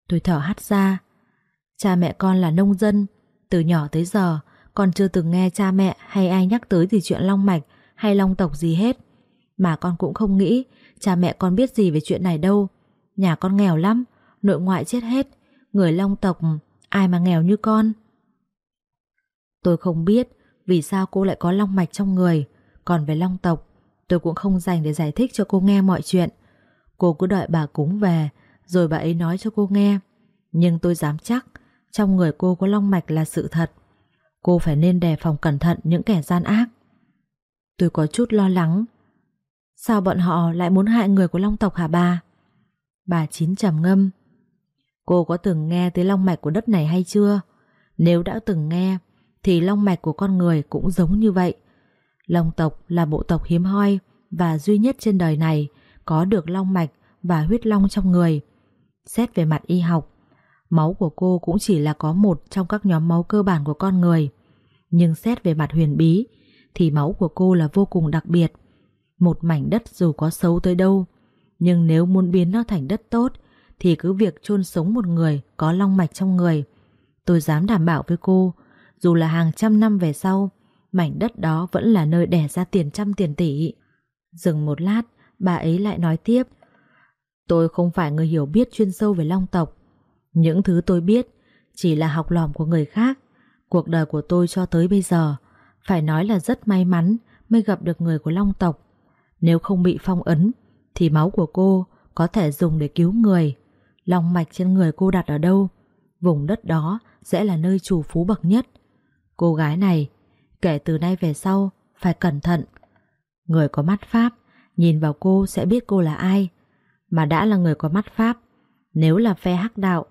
Tôi thở hắt ra. Cha mẹ con là nông dân, từ nhỏ tới giờ con chưa từng nghe cha mẹ hay ai nhắc tới gì chuyện long mạch hay long tộc gì hết. Mà con cũng không nghĩ cha mẹ con biết gì về chuyện này đâu. Nhà con nghèo lắm, nội ngoại chết hết, người long tộc ai mà nghèo như con. Tôi không biết vì sao cô lại có long mạch trong người, còn về long tộc, tôi cũng không dành để giải thích cho cô nghe mọi chuyện. Cô cứ đợi bà cúng về, rồi bà ấy nói cho cô nghe. Nhưng tôi dám chắc, trong người cô có long mạch là sự thật. Cô phải nên đề phòng cẩn thận những kẻ gian ác. Tôi có chút lo lắng. Sao bọn họ lại muốn hại người của long tộc hả bà? Bà Chín trầm ngâm. Cô có từng nghe tới long mạch của đất này hay chưa? Nếu đã từng nghe, thì long mạch của con người cũng giống như vậy. Long tộc là bộ tộc hiếm hoi và duy nhất trên đời này có được long mạch và huyết long trong người. Xét về mặt y học, máu của cô cũng chỉ là có một trong các nhóm máu cơ bản của con người. Nhưng xét về mặt huyền bí, thì máu của cô là vô cùng đặc biệt. Một mảnh đất dù có xấu tới đâu, nhưng nếu muốn biến nó thành đất tốt, thì cứ việc chôn sống một người có long mạch trong người. Tôi dám đảm bảo với cô, dù là hàng trăm năm về sau, mảnh đất đó vẫn là nơi đẻ ra tiền trăm tiền tỷ. Dừng một lát, bà ấy lại nói tiếp. Tôi không phải người hiểu biết chuyên sâu về long tộc. Những thứ tôi biết chỉ là học lỏm của người khác. Cuộc đời của tôi cho tới bây giờ, phải nói là rất may mắn mới gặp được người của long tộc. Nếu không bị phong ấn, thì máu của cô có thể dùng để cứu người. Long mạch trên người cô đặt ở đâu? Vùng đất đó sẽ là nơi chủ phú bậc nhất. Cô gái này, kể từ nay về sau, phải cẩn thận. Người có mắt Pháp, nhìn vào cô sẽ biết cô là ai. Mà đã là người có mắt Pháp, nếu là phe hắc đạo,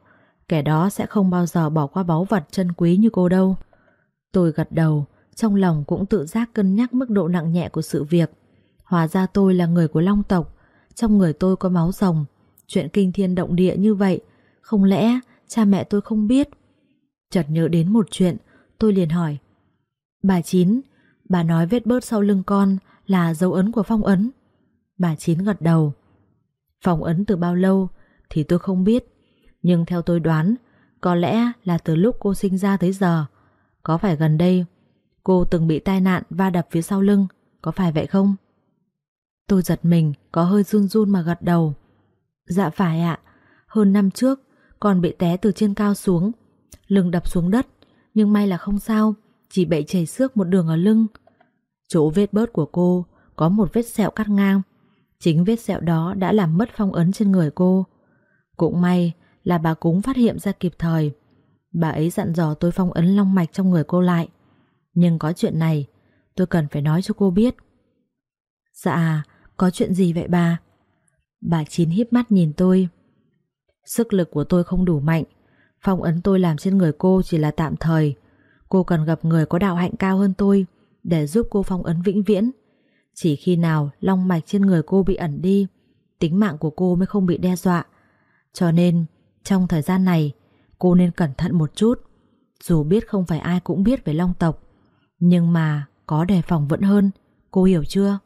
kẻ đó sẽ không bao giờ bỏ qua báu vật chân quý như cô đâu. Tôi gật đầu, trong lòng cũng tự giác cân nhắc mức độ nặng nhẹ của sự việc. Hóa ra tôi là người của Long tộc, trong người tôi có máu rồng. Chuyện kinh thiên động địa như vậy, không lẽ cha mẹ tôi không biết? Chợt nhớ đến một chuyện, tôi liền hỏi. Bà Chín, bà nói vết bớt sau lưng con là dấu ấn của phong ấn. Bà Chín gật đầu. Phong ấn từ bao lâu thì tôi không biết, nhưng theo tôi đoán, có lẽ là từ lúc cô sinh ra tới giờ. Có phải gần đây cô từng bị tai nạn va đập phía sau lưng, có phải vậy không? Tôi giật mình, có hơi run run mà gật đầu. Dạ phải ạ, hơn năm trước còn bị té từ trên cao xuống, lưng đập xuống đất, nhưng may là không sao, chỉ bị chảy xước một đường ở lưng. Chỗ vết bớt của cô có một vết sẹo cắt ngang, chính vết sẹo đó đã làm mất phong ấn trên người cô. Cũng may là bà cúng phát hiện ra kịp thời. Bà ấy dặn dò tôi phong ấn long mạch trong người cô lại. Nhưng có chuyện này, tôi cần phải nói cho cô biết. Dạ, có chuyện gì vậy bà? Bà Chín híp mắt nhìn tôi. Sức lực của tôi không đủ mạnh. Phong ấn tôi làm trên người cô chỉ là tạm thời. Cô cần gặp người có đạo hạnh cao hơn tôi để giúp cô phong ấn vĩnh viễn. Chỉ khi nào long mạch trên người cô bị ẩn đi, tính mạng của cô mới không bị đe dọa. Cho nên, trong thời gian này, cô nên cẩn thận một chút. Dù biết không phải ai cũng biết về long tộc, nhưng mà có đề phòng vẫn hơn. Cô hiểu chưa?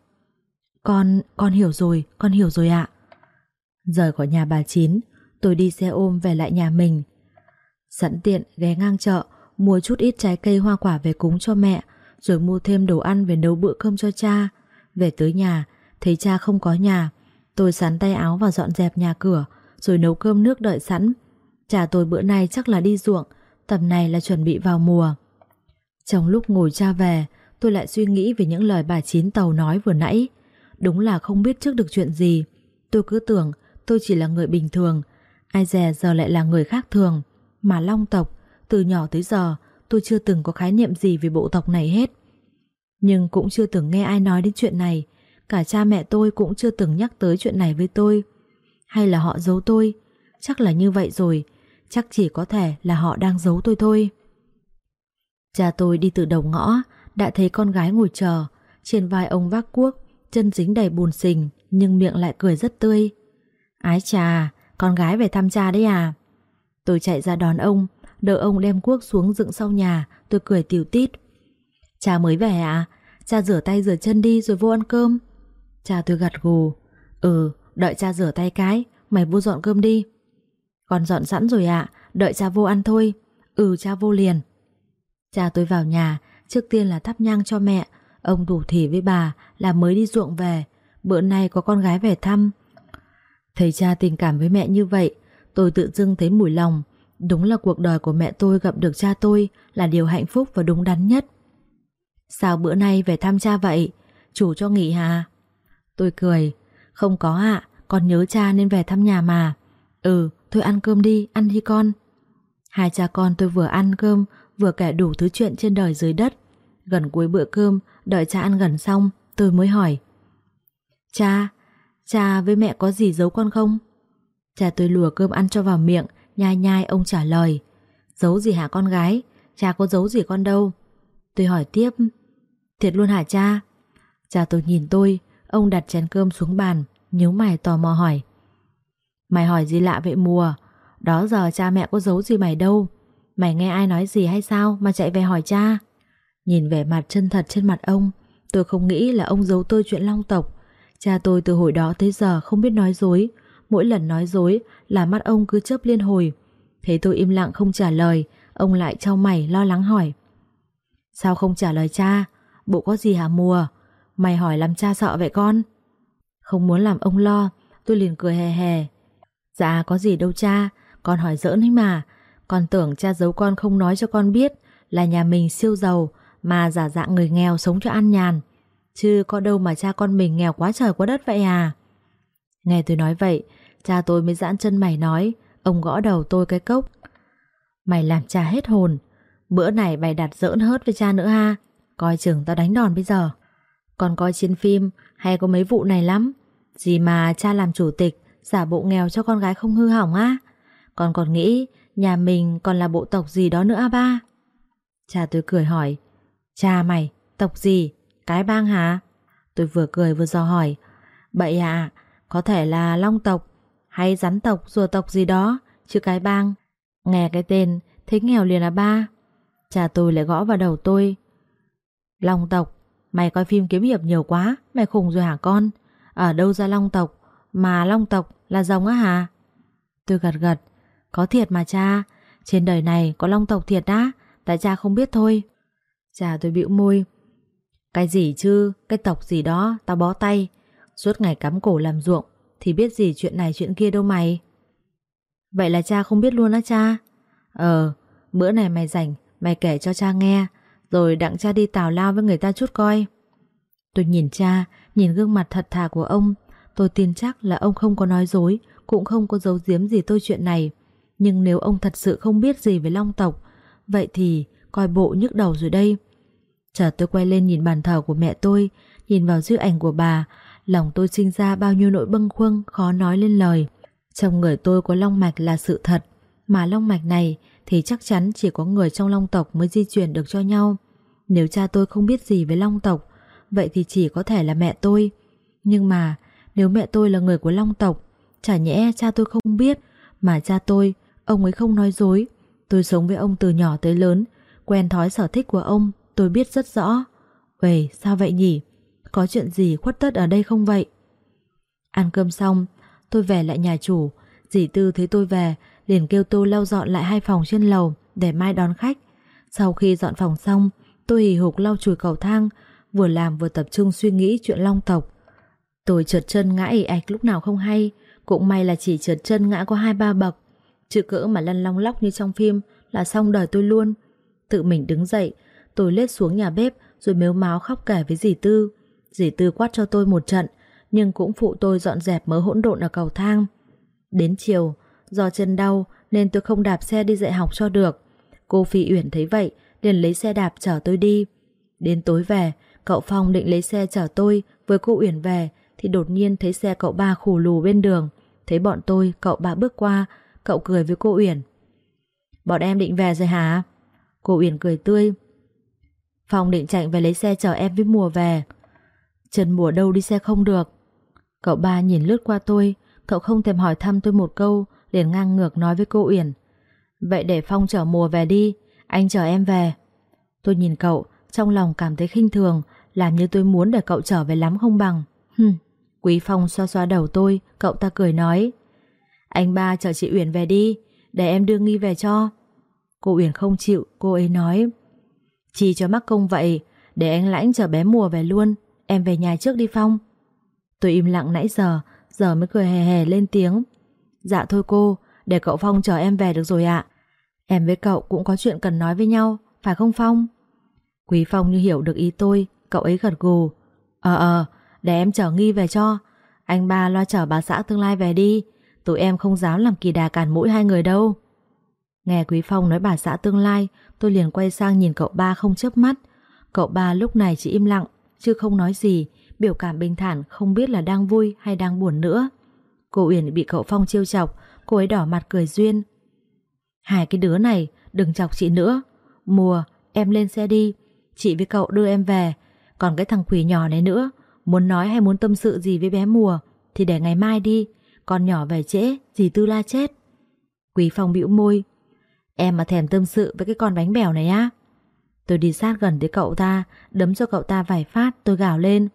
Con, con hiểu rồi, con hiểu rồi ạ. Rời khỏi nhà bà Chín, tôi đi xe ôm về lại nhà mình. Sẵn tiện ghé ngang chợ, mua chút ít trái cây hoa quả về cúng cho mẹ, rồi mua thêm đồ ăn về nấu bữa cơm cho cha. Về tới nhà, thấy cha không có nhà, tôi sắn tay áo và dọn dẹp nhà cửa, rồi nấu cơm nước đợi sẵn. Cha tôi bữa nay chắc là đi ruộng, tầm này là chuẩn bị vào mùa. Trong lúc ngồi cha về, tôi lại suy nghĩ về những lời bà Chín Tàu nói vừa nãy. Đúng là không biết trước được chuyện gì. Tôi cứ tưởng tôi chỉ là người bình thường, ai dè giờ lại là người khác thường. Mà long tộc, từ nhỏ tới giờ, tôi chưa từng có khái niệm gì về bộ tộc này hết. Nhưng cũng chưa từng nghe ai nói đến chuyện này, cả cha mẹ tôi cũng chưa từng nhắc tới chuyện này với tôi. Hay là họ giấu tôi? Chắc là như vậy rồi, chắc chỉ có thể là họ đang giấu tôi thôi. Cha tôi đi từ đầu ngõ, đã thấy con gái ngồi chờ, trên vai ông vác cuốc, chân dính đầy bùn xình, nhưng miệng lại cười rất tươi. Ái chà, con gái về thăm cha đấy à? Tôi chạy ra đón ông, đợi ông đem cuốc xuống dựng sau nhà, tôi cười tiểu tít. Cha mới về à? Cha rửa tay rửa chân đi rồi vô ăn cơm. Cha tôi gật gù. Ừ, đợi cha rửa tay cái, mày vô dọn cơm đi. Con dọn sẵn rồi ạ, đợi cha vô ăn thôi. Ừ, cha vô liền. Cha tôi vào nhà, trước tiên là thắp nhang cho mẹ, ông thủ thỉ với bà là mới đi ruộng về, bữa nay có con gái về thăm. Thấy cha tình cảm với mẹ như vậy, tôi tự dưng thấy mùi lòng. Đúng là cuộc đời của mẹ tôi gặp được cha tôi là điều hạnh phúc và đúng đắn nhất. Sao bữa nay về thăm cha vậy? Chủ cho nghỉ hả? Tôi cười. Không có ạ, con nhớ cha nên về thăm nhà mà. Ừ, thôi ăn cơm đi, ăn đi con. Hai cha con tôi vừa ăn cơm, vừa kể đủ thứ chuyện trên đời dưới đất. Gần cuối bữa cơm, đợi cha ăn gần xong, tôi mới hỏi. Cha, cha với mẹ có gì giấu con không? Cha tôi lùa cơm ăn cho vào miệng, nhai nhai ông trả lời. Giấu gì hả con gái? Cha có giấu gì con đâu? Tôi hỏi tiếp. Thiệt luôn hả cha? Cha tôi nhìn tôi, ông đặt chén cơm xuống bàn, nhíu mày tò mò hỏi. Mày hỏi gì lạ vậy mùa? Đó giờ cha mẹ có giấu gì mày đâu. Mày nghe ai nói gì hay sao mà chạy về hỏi cha? Nhìn vẻ mặt chân thật trên mặt ông, tôi không nghĩ là ông giấu tôi chuyện long tộc. Cha tôi từ hồi đó tới giờ không biết nói dối, mỗi lần nói dối là mắt ông cứ chớp liên hồi. Thấy tôi im lặng không trả lời, ông lại trao mày lo lắng hỏi. Sao không trả lời cha? Bộ có gì hả mùa? Mày hỏi làm cha sợ vậy con? Không muốn làm ông lo, tôi liền cười hè hè. Dạ có gì đâu cha, con hỏi giỡn ấy mà. Con tưởng cha giấu con không nói cho con biết là nhà mình siêu giàu mà giả dạng người nghèo sống cho ăn nhàn. Chứ có đâu mà cha con mình nghèo quá trời quá đất vậy à? Nghe tôi nói vậy, cha tôi mới giãn chân mày nói, ông gõ đầu tôi cái cốc. Mày làm cha hết hồn, bữa này mày đặt giỡn hớt với cha nữa ha, coi chừng tao đánh đòn bây giờ. Còn coi trên phim hay có mấy vụ này lắm, gì mà cha làm chủ tịch, giả bộ nghèo cho con gái không hư hỏng á. Còn còn nghĩ nhà mình còn là bộ tộc gì đó nữa à ba? Cha tôi cười hỏi, cha mày, tộc gì? Cái bang hả? Tôi vừa cười vừa dò hỏi, bậy à, có thể là long tộc hay rắn tộc, rùa tộc gì đó, chứ cái bang. Nghe cái tên, thấy nghèo liền là ba. Cha tôi lại gõ vào đầu tôi. Long tộc, mày coi phim kiếm hiệp nhiều quá, mày khùng rồi hả con? Ở đâu ra long tộc? Mà long tộc là rồng á hả? Tôi gật gật, có thiệt mà cha, trên đời này có long tộc thiệt á, tại cha không biết thôi. Cha tôi bĩu môi. Cái gì chứ, cái tộc gì đó, tao bó tay. Suốt ngày cắm cổ làm ruộng, thì biết gì chuyện này chuyện kia đâu mày. Vậy là cha không biết luôn á cha? Ờ, bữa này mày rảnh, mày kể cho cha nghe, rồi đặng cha đi tào lao với người ta chút coi. Tôi nhìn cha, nhìn gương mặt thật thà của ông, tôi tin chắc là ông không có nói dối, cũng không có giấu giếm gì tôi chuyện này. Nhưng nếu ông thật sự không biết gì về long tộc, vậy thì coi bộ nhức đầu rồi đây. Chợt tôi quay lên nhìn bàn thờ của mẹ tôi, nhìn vào dư ảnh của bà, lòng tôi sinh ra bao nhiêu nỗi bâng khuâng khó nói lên lời. Trong người tôi có long mạch là sự thật, mà long mạch này thì chắc chắn chỉ có người trong long tộc mới di chuyển được cho nhau. Nếu cha tôi không biết gì về long tộc, vậy thì chỉ có thể là mẹ tôi. Nhưng mà nếu mẹ tôi là người của long tộc, chả nhẽ cha tôi không biết, mà cha tôi, ông ấy không nói dối. Tôi sống với ông từ nhỏ tới lớn, quen thói sở thích của ông, tôi biết rất rõ. Uầy, sao vậy nhỉ? Có chuyện gì khuất tất ở đây không vậy? Ăn cơm xong, tôi về lại nhà chủ. Dì Tư thấy tôi về, liền kêu tôi lau dọn lại hai phòng trên lầu để mai đón khách. Sau khi dọn phòng xong, tôi hì hục lau chùi cầu thang, vừa làm vừa tập trung suy nghĩ chuyện long tộc. Tôi trượt chân ngã ỉ ạch lúc nào không hay, cũng may là chỉ trượt chân ngã có hai ba bậc. Chứ cỡ mà lăn long lóc như trong phim là xong đời tôi luôn. Tự mình đứng dậy, tôi lết xuống nhà bếp rồi mếu máu khóc kể với dì Tư. Dì Tư quát cho tôi một trận, nhưng cũng phụ tôi dọn dẹp mớ hỗn độn ở cầu thang. Đến chiều, do chân đau nên tôi không đạp xe đi dạy học cho được. Cô Phi Uyển thấy vậy, liền lấy xe đạp chở tôi đi. Đến tối về, cậu Phong định lấy xe chở tôi với cô Uyển về thì đột nhiên thấy xe cậu ba khù lù bên đường. Thấy bọn tôi, cậu ba bước qua, cậu cười với cô Uyển. Bọn em định về rồi hả? Cô Uyển cười tươi. Phong định chạy về lấy xe chở em với mùa về. Trần mùa đâu đi xe không được. Cậu ba nhìn lướt qua tôi, cậu không thèm hỏi thăm tôi một câu, liền ngang ngược nói với cô Uyển. Vậy để Phong chở mùa về đi, anh chở em về. Tôi nhìn cậu, trong lòng cảm thấy khinh thường, làm như tôi muốn để cậu trở về lắm không bằng. Hừm, Quý Phong xoa xoa đầu tôi, cậu ta cười nói. Anh ba chở chị Uyển về đi, để em đưa nghi về cho. Cô Uyển không chịu, cô ấy nói. Chỉ cho mắc công vậy, để anh lãnh chở bé mùa về luôn, em về nhà trước đi Phong. Tôi im lặng nãy giờ, giờ mới cười hề hề lên tiếng. Dạ thôi cô, để cậu Phong chờ em về được rồi ạ. Em với cậu cũng có chuyện cần nói với nhau, phải không Phong? Quý Phong như hiểu được ý tôi, cậu ấy gật gù. Ờ ờ, để em chở nghi về cho. Anh ba lo chở bà xã tương lai về đi. Tụi em không dám làm kỳ đà cản mũi hai người đâu. Nghe Quý Phong nói bà xã tương lai, tôi liền quay sang nhìn cậu ba không chớp mắt. Cậu ba lúc này chỉ im lặng, chứ không nói gì, biểu cảm bình thản không biết là đang vui hay đang buồn nữa. Cô Uyển bị cậu Phong trêu chọc, cô ấy đỏ mặt cười duyên. Hai cái đứa này, đừng chọc chị nữa. Mùa, em lên xe đi, chị với cậu đưa em về. Còn cái thằng quỷ nhỏ này nữa, muốn nói hay muốn tâm sự gì với bé Mùa, thì để ngày mai đi. Con nhỏ về trễ, dì Tư la chết. Quý Phong bĩu môi. Em mà thèm tâm sự với cái con bánh bèo này á. Tôi đi sát gần tới cậu ta, đấm cho cậu ta vài phát, tôi gào lên.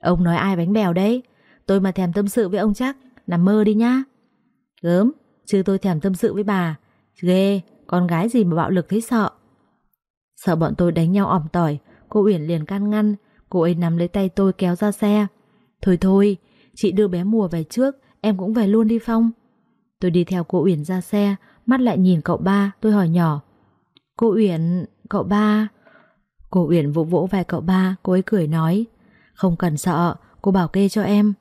Ông nói ai bánh bèo đấy? Tôi mà thèm tâm sự với ông chắc nằm mơ đi nhá. Gớm, chứ tôi thèm tâm sự với bà. Ghê, con gái gì mà bạo lực thấy sợ. Sợ bọn tôi đánh nhau ỏm tỏi, cô Uyển liền can ngăn, cô ấy nắm lấy tay tôi kéo ra xe. Thôi thôi, chị đưa bé mùa về trước, em cũng về luôn đi Phong. Tôi đi theo cô Uyển ra xe, mắt lại nhìn cậu ba, tôi hỏi nhỏ. Cô Uyển, cậu ba... Cô Uyển vỗ vỗ vai cậu ba, cô ấy cười nói. Không cần sợ, cô bảo kê cho em.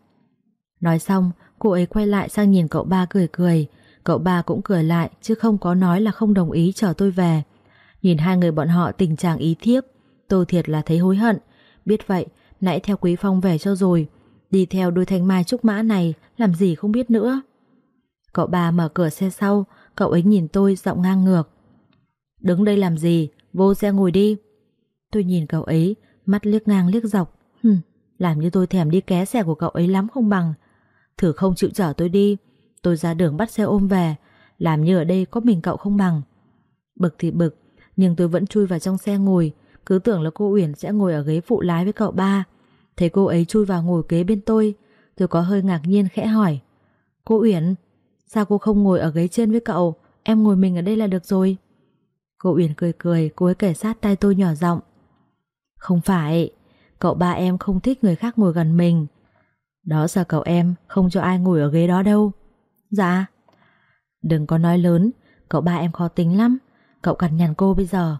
Nói xong, cô ấy quay lại sang nhìn cậu ba cười cười. Cậu ba cũng cười lại, chứ không có nói là không đồng ý chờ tôi về. Nhìn hai người bọn họ tình trạng ý thiếp, tôi thiệt là thấy hối hận. Biết vậy, nãy theo Quý Phong về cho rồi. Đi theo đôi thanh mai trúc mã này, làm gì không biết nữa. Cậu ba mở cửa xe sau, cậu ấy nhìn tôi giọng ngang ngược. Đứng đây làm gì, vô xe ngồi đi. Tôi nhìn cậu ấy, mắt liếc ngang liếc dọc. Hừm, làm như tôi thèm đi ké xe của cậu ấy lắm không bằng. Thử không chịu chở tôi đi, tôi ra đường bắt xe ôm về, làm như ở đây có mình cậu không bằng. Bực thì bực, nhưng tôi vẫn chui vào trong xe ngồi, cứ tưởng là cô Uyển sẽ ngồi ở ghế phụ lái với cậu ba. Thấy cô ấy chui vào ngồi kế bên tôi, tôi có hơi ngạc nhiên khẽ hỏi. Cô Uyển, sao cô không ngồi ở ghế trên với cậu, em ngồi mình ở đây là được rồi. Cô Uyển cười cười, cô ấy kể sát tay tôi nhỏ giọng. Không phải, cậu ba em không thích người khác ngồi gần mình. Đó giờ cậu em không cho ai ngồi ở ghế đó đâu. Dạ. Đừng có nói lớn, cậu ba em khó tính lắm. Cậu cằn nhằn cô bây giờ.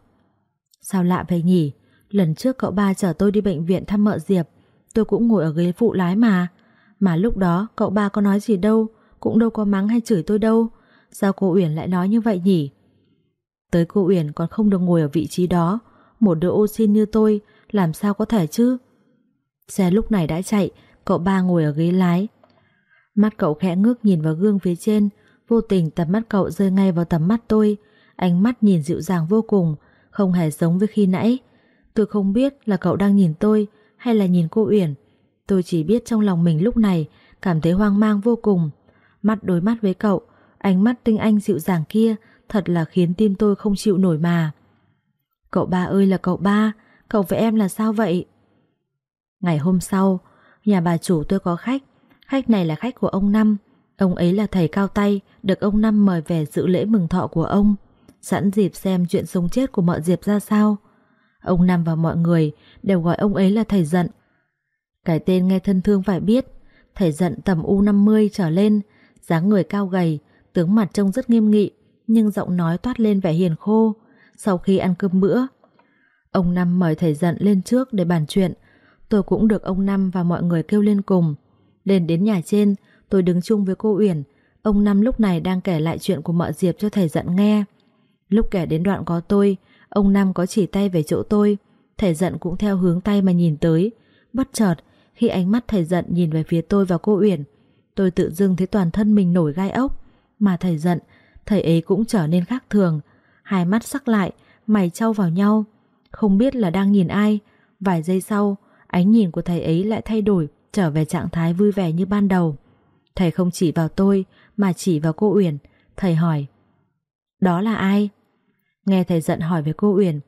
Sao lạ vậy nhỉ? Lần trước cậu ba chở tôi đi bệnh viện thăm mợ Diệp, tôi cũng ngồi ở ghế phụ lái mà. Mà lúc đó cậu ba có nói gì đâu, cũng đâu có mắng hay chửi tôi đâu. Sao cô Uyển lại nói như vậy nhỉ? Tới cô Uyển còn không được ngồi ở vị trí đó, một đứa ô xin như tôi làm sao có thể chứ? Xe lúc này đã chạy, cậu ba ngồi ở ghế lái. Mắt cậu khẽ ngước nhìn vào gương phía trên, vô tình tầm mắt cậu rơi ngay vào tầm mắt tôi, ánh mắt nhìn dịu dàng vô cùng, không hề giống với khi nãy. Tôi không biết là cậu đang nhìn tôi hay là nhìn cô Uyển. Tôi chỉ biết trong lòng mình lúc này cảm thấy hoang mang vô cùng. Mắt đối mắt với cậu, ánh mắt tinh anh dịu dàng kia thật là khiến tim tôi không chịu nổi mà. Cậu ba ơi là cậu ba, cậu với em là sao vậy? Ngày hôm sau, nhà bà chủ tôi có khách. Khách này là khách của ông Năm. Ông ấy là thầy cao tay, được ông Năm mời về dự lễ mừng thọ của ông sẵn dịp xem chuyện sống chết của mợ Diệp ra sao. Ông Năm và mọi người đều gọi ông ấy là thầy giận. Cái tên nghe thân thương phải biết, thầy giận tầm U50 trở lên, dáng người cao gầy, tướng mặt trông rất nghiêm nghị, nhưng giọng nói toát lên vẻ hiền khô. Sau khi ăn cơm bữa, ông Năm mời thầy giận lên trước để bàn chuyện. Tôi cũng được ông Năm và mọi người kêu lên cùng. Lên đến nhà trên, tôi đứng chung với cô Uyển. Ông Năm lúc này đang kể lại chuyện của mợ Diệp cho thầy giận nghe. Lúc kể đến đoạn có tôi, ông Năm có chỉ tay về chỗ tôi, thầy giận cũng theo hướng tay mà nhìn tới. Bất chợt, khi ánh mắt thầy giận nhìn về phía tôi và cô Uyển, tôi tự dưng thấy toàn thân mình nổi gai ốc. Mà thầy giận, thầy ấy cũng trở nên khác thường. Hai mắt sắc lại, mày trao vào nhau. Không biết là đang nhìn ai. Vài giây sau, ánh nhìn của thầy ấy lại thay đổi, trở về trạng thái vui vẻ như ban đầu. Thầy không chỉ vào tôi, mà chỉ vào cô Uyển. Thầy hỏi, đó là ai? Nghe thầy giận hỏi về cô Uyển,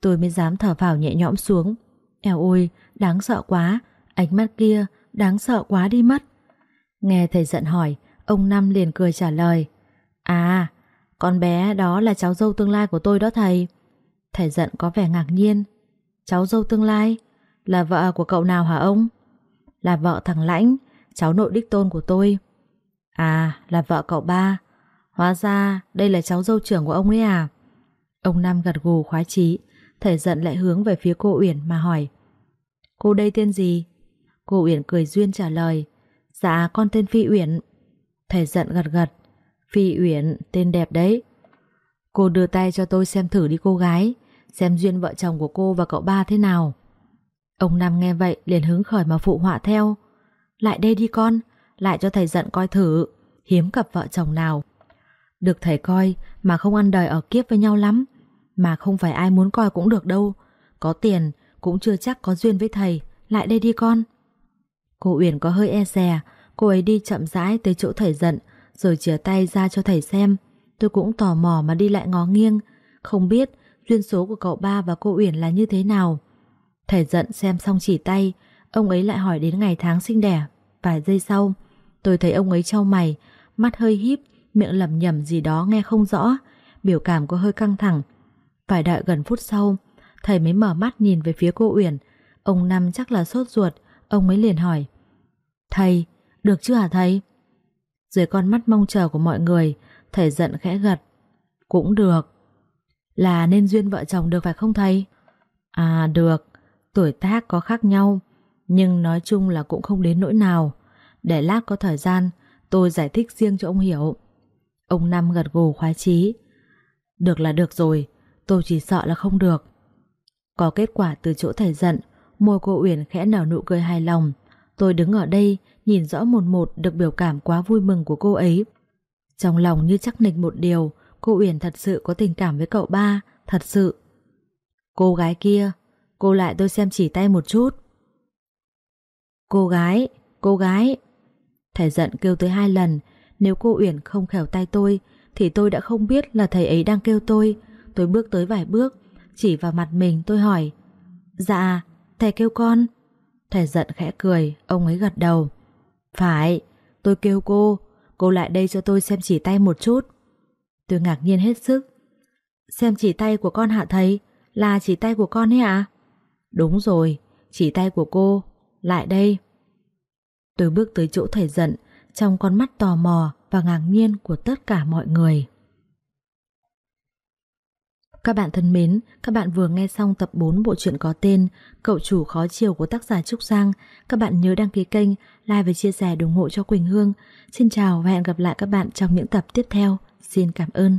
tôi mới dám thở vào nhẹ nhõm xuống. Eo ôi, đáng sợ quá, ánh mắt kia, đáng sợ quá đi mất. Nghe thầy giận hỏi, ông Năm liền cười trả lời. À, con bé đó là cháu dâu tương lai của tôi đó thầy. Thầy giận có vẻ ngạc nhiên. Cháu dâu tương lai? Là vợ của cậu nào hả ông? Là vợ thằng Lãnh, cháu nội đích tôn của tôi. À, là vợ cậu ba. Hóa ra đây là cháu dâu trưởng của ông đấy à? Ông Nam gật gù khoái chí, thầy giận lại hướng về phía cô Uyển mà hỏi. Cô đây tên gì? Cô Uyển cười duyên trả lời. Dạ con tên Phi Uyển. Thầy giận gật gật. Phi Uyển, tên đẹp đấy. Cô đưa tay cho tôi xem thử đi cô gái, xem duyên vợ chồng của cô và cậu ba thế nào. Ông Nam nghe vậy liền hứng khởi mà phụ họa theo. Lại đây đi con, lại cho thầy giận coi thử, hiếm cặp vợ chồng nào được thầy coi mà không ăn đời ở kiếp với nhau lắm. Mà không phải ai muốn coi cũng được đâu. Có tiền cũng chưa chắc có duyên với thầy. Lại đây đi con. Cô Uyển có hơi e dè. Cô ấy đi chậm rãi tới chỗ thầy giận rồi chìa tay ra cho thầy xem. Tôi cũng tò mò mà đi lại ngó nghiêng. Không biết duyên số của cậu ba và cô Uyển là như thế nào. Thầy giận xem xong chỉ tay. Ông ấy lại hỏi đến ngày tháng sinh đẻ. Vài giây sau Tôi thấy ông ấy trao mày, mắt hơi híp, miệng lẩm nhẩm gì đó nghe không rõ, biểu cảm có hơi căng thẳng. Phải đợi gần phút sau, thầy mới mở mắt nhìn về phía cô Uyển. Ông Năm chắc là sốt ruột, ông mới liền hỏi. Thầy, được chưa hả thầy? Dưới con mắt mong chờ của mọi người, thầy giận khẽ gật. Cũng được. Là nên duyên vợ chồng được phải không thầy? À được, tuổi tác có khác nhau, nhưng nói chung là cũng không đến nỗi nào. Để lát có thời gian, tôi giải thích riêng cho ông hiểu. Ông Năm gật gù khoái chí. Được là được rồi, tôi chỉ sợ là không được. Có kết quả từ chỗ thầy giận, môi cô Uyển khẽ nở nụ cười hài lòng. Tôi đứng ở đây, nhìn rõ một một được biểu cảm quá vui mừng của cô ấy. Trong lòng như chắc nịch một điều, cô Uyển thật sự có tình cảm với cậu ba, thật sự. Cô gái kia, cô lại tôi xem chỉ tay một chút. Cô gái, cô gái. Thầy giận kêu tới hai lần, nếu cô Uyển không khẻo tay tôi, thì tôi đã không biết là thầy ấy đang kêu tôi. Tôi bước tới vài bước, chỉ vào mặt mình tôi hỏi. Dạ, thầy kêu con. Thầy giận khẽ cười, ông ấy gật đầu. Phải, tôi kêu cô, cô lại đây cho tôi xem chỉ tay một chút. Tôi ngạc nhiên hết sức. Xem chỉ tay của con hạ thầy, là chỉ tay của con ấy ạ? Đúng rồi, chỉ tay của cô, lại đây. Tôi bước tới chỗ thầy giận, trong con mắt tò mò và ngạc nhiên của tất cả mọi người. Các bạn thân mến, các bạn vừa nghe xong tập 4 bộ truyện có tên Cậu chủ khó chiều của tác giả Trúc Giang. Các bạn nhớ đăng ký kênh, like và chia sẻ ủng hộ cho Quỳnh Hương. Xin chào và hẹn gặp lại các bạn trong những tập tiếp theo. Xin cảm ơn.